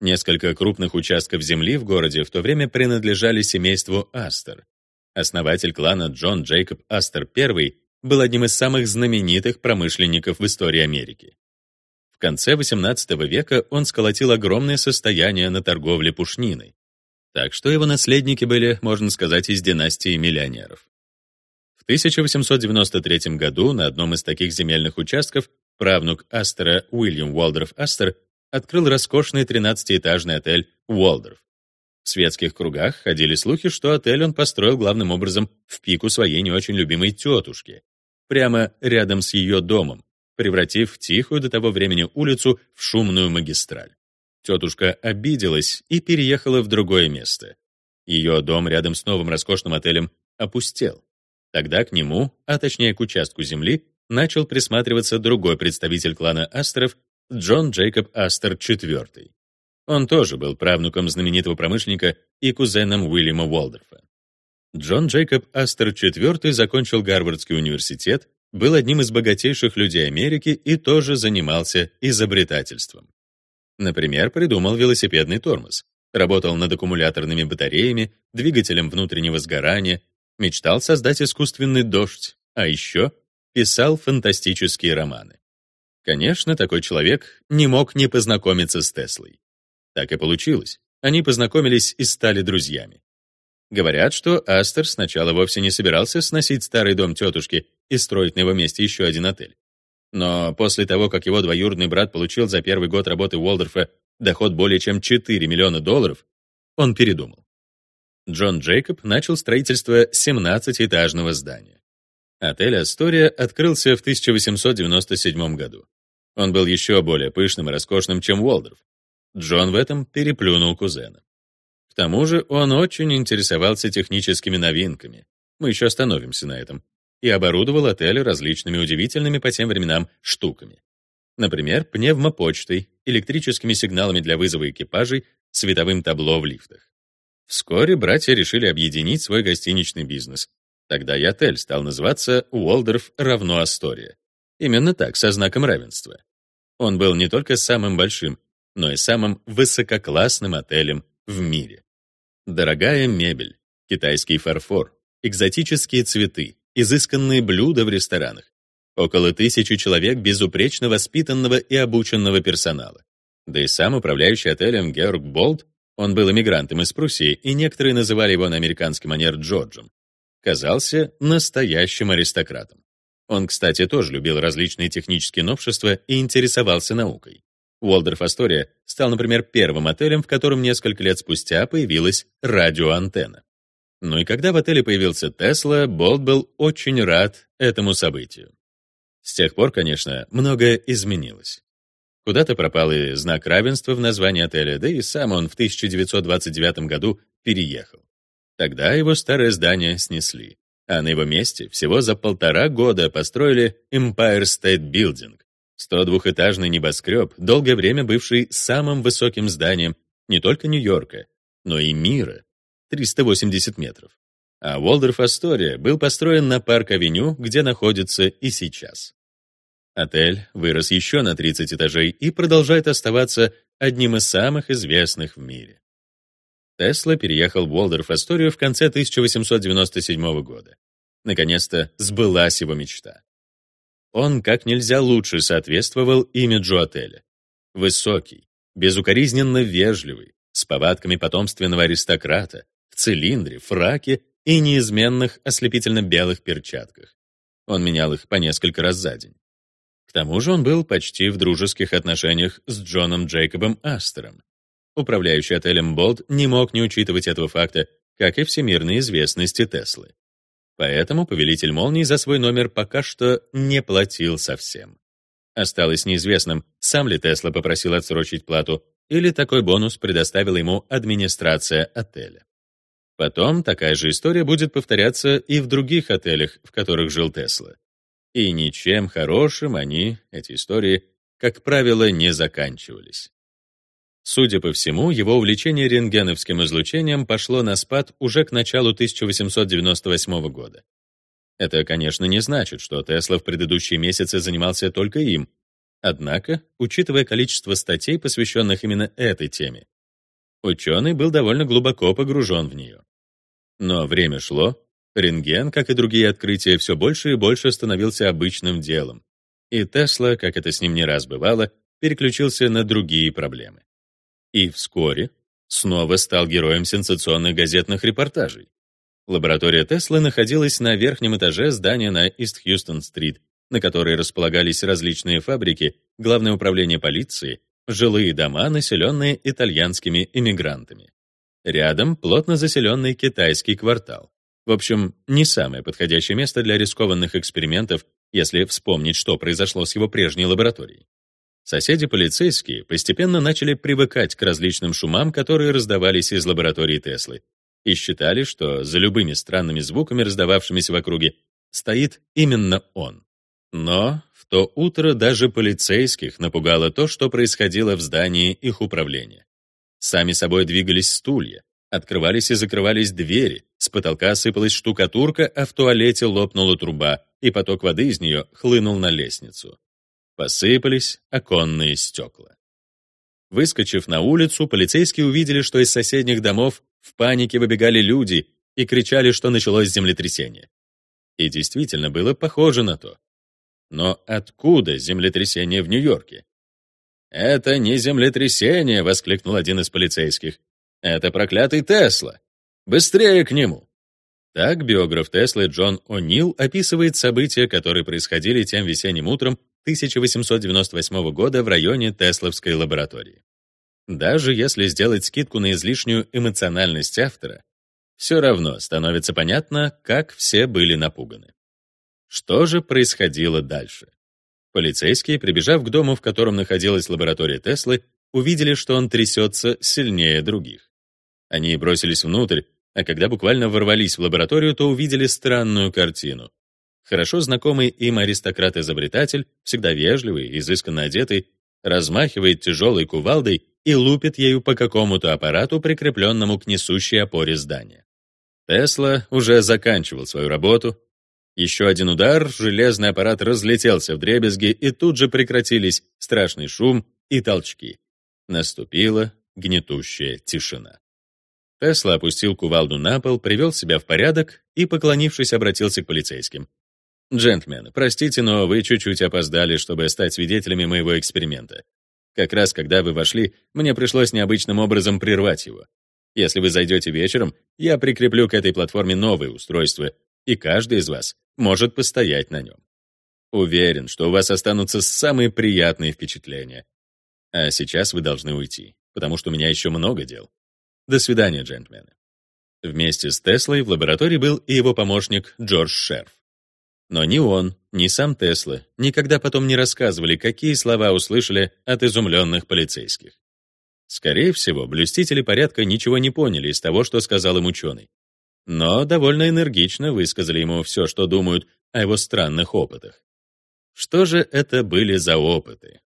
Несколько крупных участков земли в городе в то время принадлежали семейству Астер. Основатель клана Джон Джейкоб Астер I был одним из самых знаменитых промышленников в истории Америки. В конце XVIII века он сколотил огромное состояние на торговле пушниной, так что его наследники были, можно сказать, из династии миллионеров. В 1893 году на одном из таких земельных участков правнук Астера Уильям Уолдорф Астер открыл роскошный 13-этажный отель «Уолдорф». В светских кругах ходили слухи, что отель он построил главным образом в пику своей не очень любимой тетушки, прямо рядом с ее домом, превратив тихую до того времени улицу в шумную магистраль. Тетушка обиделась и переехала в другое место. Ее дом рядом с новым роскошным отелем опустел. Тогда к нему, а точнее к участку земли, начал присматриваться другой представитель клана Астеров, Джон Джейкоб Астер IV. Он тоже был правнуком знаменитого промышленника и кузеном Уильяма Уолдорфа. Джон Джейкоб Астер IV закончил Гарвардский университет, был одним из богатейших людей Америки и тоже занимался изобретательством. Например, придумал велосипедный тормоз, работал над аккумуляторными батареями, двигателем внутреннего сгорания, мечтал создать искусственный дождь, а еще писал фантастические романы. Конечно, такой человек не мог не познакомиться с Теслой. Так и получилось. Они познакомились и стали друзьями. Говорят, что Астер сначала вовсе не собирался сносить старый дом тетушки и строить на его месте еще один отель. Но после того, как его двоюродный брат получил за первый год работы Уолдорфа доход более чем 4 миллиона долларов, он передумал. Джон Джейкоб начал строительство 17-этажного здания. Отель «Астория» открылся в 1897 году. Он был еще более пышным и роскошным, чем Уолдорф. Джон в этом переплюнул кузена. К тому же он очень интересовался техническими новинками. Мы еще остановимся на этом. И оборудовал отель различными удивительными по тем временам штуками. Например, пневмопочтой, электрическими сигналами для вызова экипажей, световым табло в лифтах. Вскоре братья решили объединить свой гостиничный бизнес. Тогда и отель стал называться Уолдорф равно Астория. Именно так, со знаком равенства. Он был не только самым большим, но и самым высококлассным отелем в мире. Дорогая мебель, китайский фарфор, экзотические цветы, изысканные блюда в ресторанах. Около тысячи человек безупречно воспитанного и обученного персонала. Да и сам управляющий отелем Георг Болт, он был эмигрантом из Пруссии, и некоторые называли его на американский манер Джорджем, казался настоящим аристократом. Он, кстати, тоже любил различные технические новшества и интересовался наукой. Уолдорф Астория стал, например, первым отелем, в котором несколько лет спустя появилась радиоантенна. Ну и когда в отеле появился Тесла, Болт был очень рад этому событию. С тех пор, конечно, многое изменилось. Куда-то пропал и знак равенства в названии отеля, да и сам он в 1929 году переехал. Тогда его старое здание снесли, а на его месте всего за полтора года построили Empire State Building, 102-этажный небоскреб, долгое время бывший самым высоким зданием не только Нью-Йорка, но и мира, 380 метров. А Уолдорф Астория был построен на Парк-авеню, где находится и сейчас. Отель вырос еще на 30 этажей и продолжает оставаться одним из самых известных в мире. Тесла переехал в Уолдорф Асторию в конце 1897 года. Наконец-то сбылась его мечта. Он как нельзя лучше соответствовал имиджу отеля. Высокий, безукоризненно вежливый, с повадками потомственного аристократа, цилиндре, фраке и неизменных ослепительно-белых перчатках. Он менял их по несколько раз за день. К тому же он был почти в дружеских отношениях с Джоном Джейкобом Астером. Управляющий отелем Болт не мог не учитывать этого факта, как и всемирной известности Теслы. Поэтому повелитель молний за свой номер пока что не платил совсем. Осталось неизвестным, сам ли Тесла попросил отсрочить плату, или такой бонус предоставила ему администрация отеля. Потом такая же история будет повторяться и в других отелях, в которых жил Тесла. И ничем хорошим они, эти истории, как правило, не заканчивались. Судя по всему, его увлечение рентгеновским излучением пошло на спад уже к началу 1898 года. Это, конечно, не значит, что Тесла в предыдущие месяцы занимался только им. Однако, учитывая количество статей, посвященных именно этой теме, ученый был довольно глубоко погружен в нее. Но время шло, рентген, как и другие открытия, все больше и больше становился обычным делом. И Тесла, как это с ним не раз бывало, переключился на другие проблемы. И вскоре снова стал героем сенсационных газетных репортажей. Лаборатория Теслы находилась на верхнем этаже здания на Ист-Хьюстон-стрит, на которой располагались различные фабрики, главное управление полиции, жилые дома, населенные итальянскими иммигрантами. Рядом плотно заселенный китайский квартал. В общем, не самое подходящее место для рискованных экспериментов, если вспомнить, что произошло с его прежней лабораторией. Соседи полицейские постепенно начали привыкать к различным шумам, которые раздавались из лаборатории Теслы, и считали, что за любыми странными звуками, раздававшимися в округе, стоит именно он. Но в то утро даже полицейских напугало то, что происходило в здании их управления. Сами собой двигались стулья, открывались и закрывались двери, с потолка сыпалась штукатурка, а в туалете лопнула труба, и поток воды из нее хлынул на лестницу. Посыпались оконные стекла. Выскочив на улицу, полицейские увидели, что из соседних домов в панике выбегали люди и кричали, что началось землетрясение. И действительно было похоже на то. Но откуда землетрясение в Нью-Йорке? «Это не землетрясение!» — воскликнул один из полицейских. «Это проклятый Тесла! Быстрее к нему!» Так биограф Теслы Джон О'Нил описывает события, которые происходили тем весенним утром 1898 года в районе Тесловской лаборатории. Даже если сделать скидку на излишнюю эмоциональность автора, все равно становится понятно, как все были напуганы. Что же происходило дальше? Полицейские, прибежав к дому, в котором находилась лаборатория Теслы, увидели, что он трясется сильнее других. Они бросились внутрь, а когда буквально ворвались в лабораторию, то увидели странную картину. хорошо знакомый им аристократ-изобретатель, всегда вежливый, изысканно одетый, размахивает тяжелой кувалдой и лупит ею по какому-то аппарату, прикрепленному к несущей опоре здания. Тесла уже заканчивал свою работу. Еще один удар, железный аппарат разлетелся в дребезги, и тут же прекратились страшный шум и толчки. Наступила гнетущая тишина. Тесла опустил кувалду на пол, привел себя в порядок и, поклонившись, обратился к полицейским. «Джентльмены, простите, но вы чуть-чуть опоздали, чтобы стать свидетелями моего эксперимента. Как раз когда вы вошли, мне пришлось необычным образом прервать его. Если вы зайдете вечером, я прикреплю к этой платформе новые устройства, и каждый из вас может постоять на нем. Уверен, что у вас останутся самые приятные впечатления. А сейчас вы должны уйти, потому что у меня еще много дел. До свидания, джентльмены. Вместе с Теслой в лаборатории был и его помощник Джордж Шерф. Но ни он, ни сам Тесла никогда потом не рассказывали, какие слова услышали от изумленных полицейских. Скорее всего, блюстители порядка ничего не поняли из того, что сказал им ученый. Но довольно энергично высказали ему все, что думают о его странных опытах. Что же это были за опыты?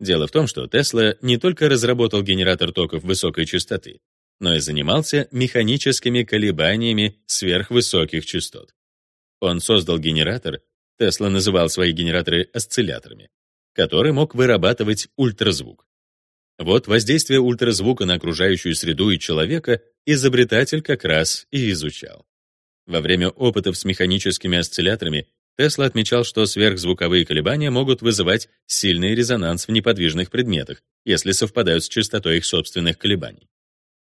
Дело в том, что Тесла не только разработал генератор токов высокой частоты, но и занимался механическими колебаниями сверхвысоких частот. Он создал генератор, Тесла называл свои генераторы осцилляторами, который мог вырабатывать ультразвук. Вот воздействие ультразвука на окружающую среду и человека изобретатель как раз и изучал. Во время опытов с механическими осцилляторами Тесла отмечал, что сверхзвуковые колебания могут вызывать сильный резонанс в неподвижных предметах, если совпадают с частотой их собственных колебаний.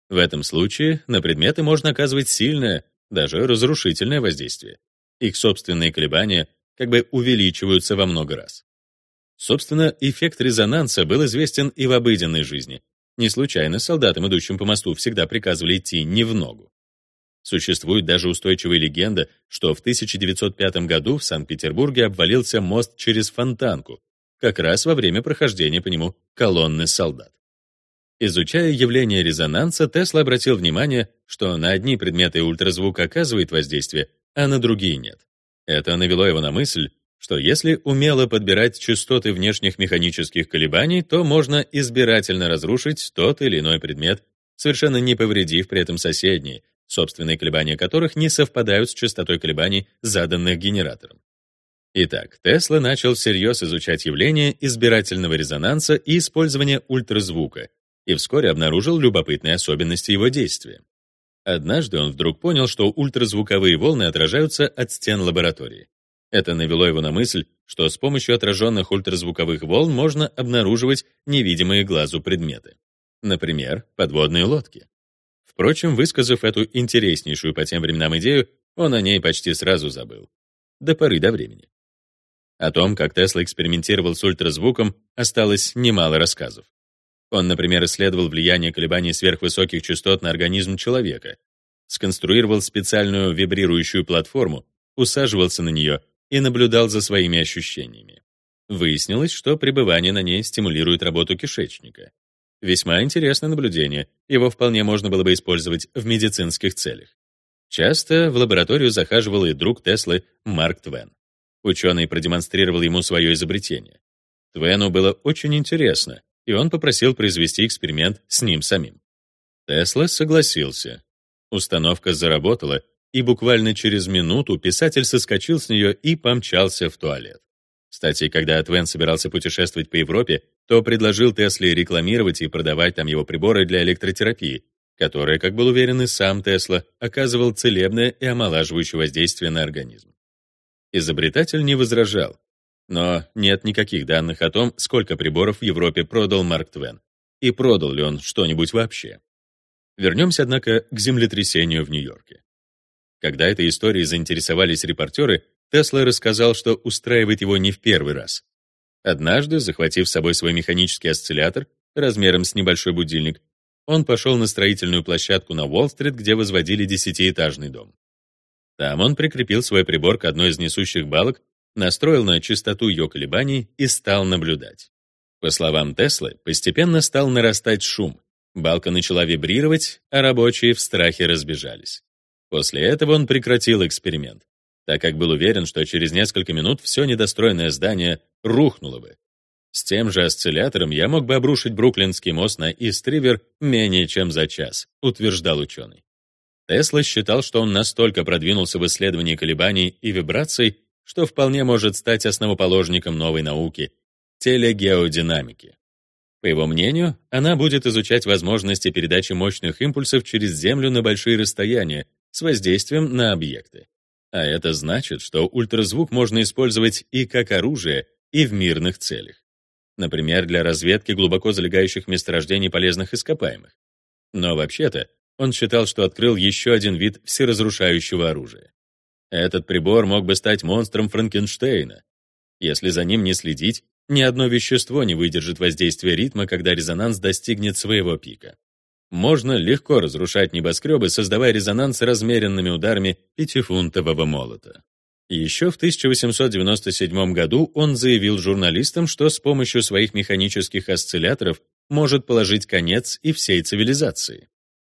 В этом случае на предметы можно оказывать сильное, даже разрушительное воздействие. Их собственные колебания как бы увеличиваются во много раз. Собственно, эффект резонанса был известен и в обыденной жизни. Не случайно солдатам, идущим по мосту, всегда приказывали идти не в ногу. Существует даже устойчивая легенда, что в 1905 году в Санкт-Петербурге обвалился мост через Фонтанку, как раз во время прохождения по нему колонны солдат. Изучая явление резонанса, Тесла обратил внимание, что на одни предметы ультразвук оказывает воздействие, а на другие нет. Это навело его на мысль, что если умело подбирать частоты внешних механических колебаний, то можно избирательно разрушить тот или иной предмет, совершенно не повредив при этом соседние, собственные колебания которых не совпадают с частотой колебаний, заданных генератором. Итак, Тесла начал всерьез изучать явление избирательного резонанса и использования ультразвука, и вскоре обнаружил любопытные особенности его действия. Однажды он вдруг понял, что ультразвуковые волны отражаются от стен лаборатории. Это навело его на мысль, что с помощью отраженных ультразвуковых волн можно обнаруживать невидимые глазу предметы. Например, подводные лодки. Впрочем, высказав эту интереснейшую по тем временам идею, он о ней почти сразу забыл. До поры до времени. О том, как Тесла экспериментировал с ультразвуком, осталось немало рассказов. Он, например, исследовал влияние колебаний сверхвысоких частот на организм человека, сконструировал специальную вибрирующую платформу, усаживался на нее и наблюдал за своими ощущениями. Выяснилось, что пребывание на ней стимулирует работу кишечника. Весьма интересное наблюдение, его вполне можно было бы использовать в медицинских целях. Часто в лабораторию захаживал и друг Теслы Марк Твен. Ученый продемонстрировал ему свое изобретение. Твену было очень интересно, и он попросил произвести эксперимент с ним самим. Тесла согласился. Установка заработала, и буквально через минуту писатель соскочил с нее и помчался в туалет. Кстати, когда Твен собирался путешествовать по Европе, то предложил Тесле рекламировать и продавать там его приборы для электротерапии, которые, как был уверен и сам Тесла, оказывал целебное и омолаживающее воздействие на организм. Изобретатель не возражал, но нет никаких данных о том, сколько приборов в Европе продал Марк Твен, и продал ли он что-нибудь вообще. Вернемся, однако, к землетрясению в Нью-Йорке. Когда этой историей заинтересовались репортеры, Тесла рассказал, что устраивает его не в первый раз. Однажды, захватив с собой свой механический осциллятор размером с небольшой будильник, он пошел на строительную площадку на Уолл-стрит, где возводили десятиэтажный дом. Там он прикрепил свой прибор к одной из несущих балок, настроил на частоту ее колебаний и стал наблюдать. По словам Теслы, постепенно стал нарастать шум. Балка начала вибрировать, а рабочие в страхе разбежались. После этого он прекратил эксперимент. так как был уверен, что через несколько минут все недостроенное здание рухнуло бы. С тем же осциллятором я мог бы обрушить Бруклинский мост на Ист-Ривер менее чем за час, утверждал ученый. Тесла считал, что он настолько продвинулся в исследовании колебаний и вибраций, что вполне может стать основоположником новой науки — телегеодинамики. По его мнению, она будет изучать возможности передачи мощных импульсов через Землю на большие расстояния с воздействием на объекты. А это значит, что ультразвук можно использовать и как оружие, и в мирных целях. Например, для разведки глубоко залегающих месторождений полезных ископаемых. Но вообще-то он считал, что открыл еще один вид всеразрушающего оружия. Этот прибор мог бы стать монстром Франкенштейна. Если за ним не следить, ни одно вещество не выдержит воздействия ритма, когда резонанс достигнет своего пика. Можно легко разрушать небоскребы, создавая резонанс размеренными ударами пятифунтового молота. Еще в 1897 году он заявил журналистам, что с помощью своих механических осцилляторов может положить конец и всей цивилизации.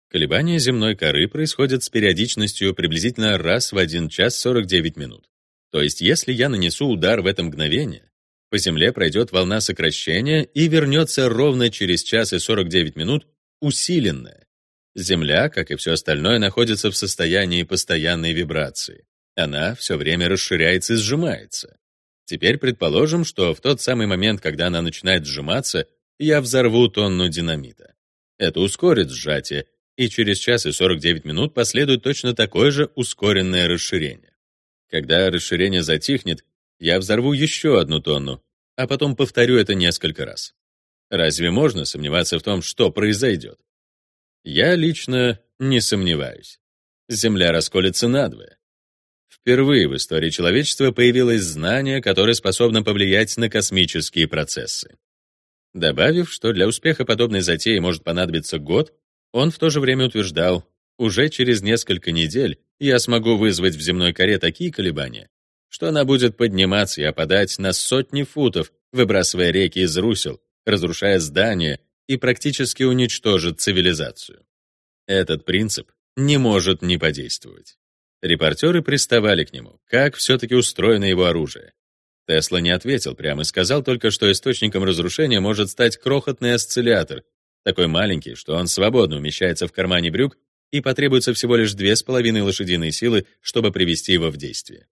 Колебания земной коры происходят с периодичностью приблизительно раз в 1 час 49 минут. То есть, если я нанесу удар в это мгновение, по Земле пройдет волна сокращения и вернется ровно через час и 49 минут усиленная. Земля, как и все остальное, находится в состоянии постоянной вибрации. Она все время расширяется и сжимается. Теперь предположим, что в тот самый момент, когда она начинает сжиматься, я взорву тонну динамита. Это ускорит сжатие, и через час и 49 минут последует точно такое же ускоренное расширение. Когда расширение затихнет, я взорву еще одну тонну, а потом повторю это несколько раз. Разве можно сомневаться в том, что произойдет? Я лично не сомневаюсь. Земля расколется надвое. Впервые в истории человечества появилось знание, которое способно повлиять на космические процессы. Добавив, что для успеха подобной затеи может понадобиться год, он в то же время утверждал, уже через несколько недель я смогу вызвать в земной коре такие колебания, что она будет подниматься и опадать на сотни футов, выбрасывая реки из русел, разрушая здания и практически уничтожит цивилизацию. Этот принцип не может не подействовать. Репортеры приставали к нему, как все-таки устроено его оружие. Тесла не ответил прямо и сказал только, что источником разрушения может стать крохотный осциллятор, такой маленький, что он свободно умещается в кармане брюк и потребуется всего лишь две с половиной лошадиные силы, чтобы привести его в действие.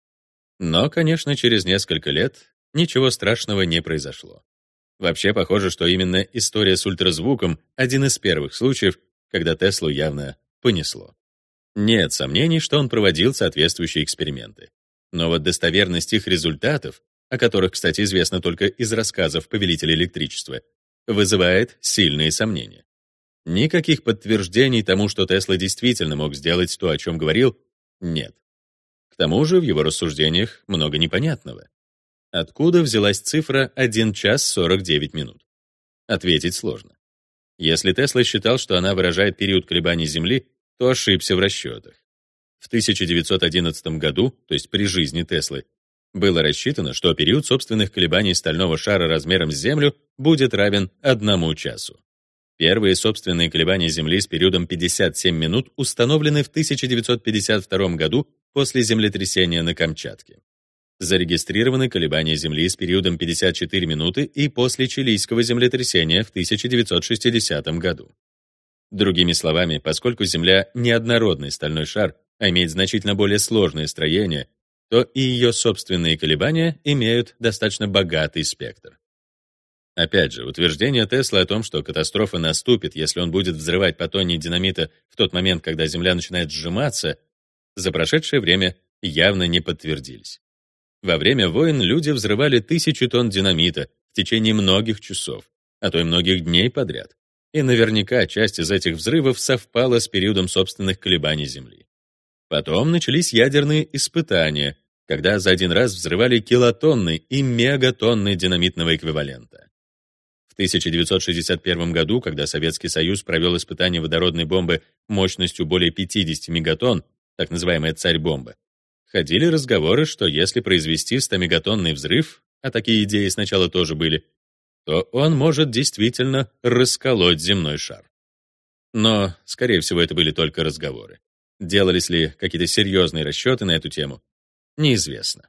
Но, конечно, через несколько лет ничего страшного не произошло. Вообще похоже, что именно история с ультразвуком — один из первых случаев, когда Теслу явно понесло. Нет сомнений, что он проводил соответствующие эксперименты. Но вот достоверность их результатов, о которых, кстати, известно только из рассказов повелителя электричества, вызывает сильные сомнения. Никаких подтверждений тому, что Тесла действительно мог сделать то, о чем говорил, нет. К тому же в его рассуждениях много непонятного. Откуда взялась цифра 1 час 49 минут? Ответить сложно. Если Тесла считал, что она выражает период колебаний Земли, то ошибся в расчетах. В 1911 году, то есть при жизни Теслы, было рассчитано, что период собственных колебаний стального шара размером с Землю будет равен одному часу. Первые собственные колебания Земли с периодом 57 минут установлены в 1952 году после землетрясения на Камчатке. Зарегистрированы колебания Земли с периодом 54 минуты и после чилийского землетрясения в 1960 году. Другими словами, поскольку Земля — неоднородный стальной шар, а имеет значительно более сложное строение, то и ее собственные колебания имеют достаточно богатый спектр. Опять же, утверждение Тесла о том, что катастрофа наступит, если он будет взрывать по динамита в тот момент, когда Земля начинает сжиматься, за прошедшее время явно не подтвердились. Во время войн люди взрывали тысячи тонн динамита в течение многих часов, а то и многих дней подряд. И наверняка часть из этих взрывов совпала с периодом собственных колебаний Земли. Потом начались ядерные испытания, когда за один раз взрывали килотонны и мегатонны динамитного эквивалента. В 1961 году, когда Советский Союз провел испытание водородной бомбы мощностью более 50 мегатонн, так называемая «царь-бомба», ходили разговоры, что если произвести 100-мегатонный взрыв, а такие идеи сначала тоже были, то он может действительно расколоть земной шар. Но, скорее всего, это были только разговоры. Делались ли какие-то серьезные расчеты на эту тему? неизвестно.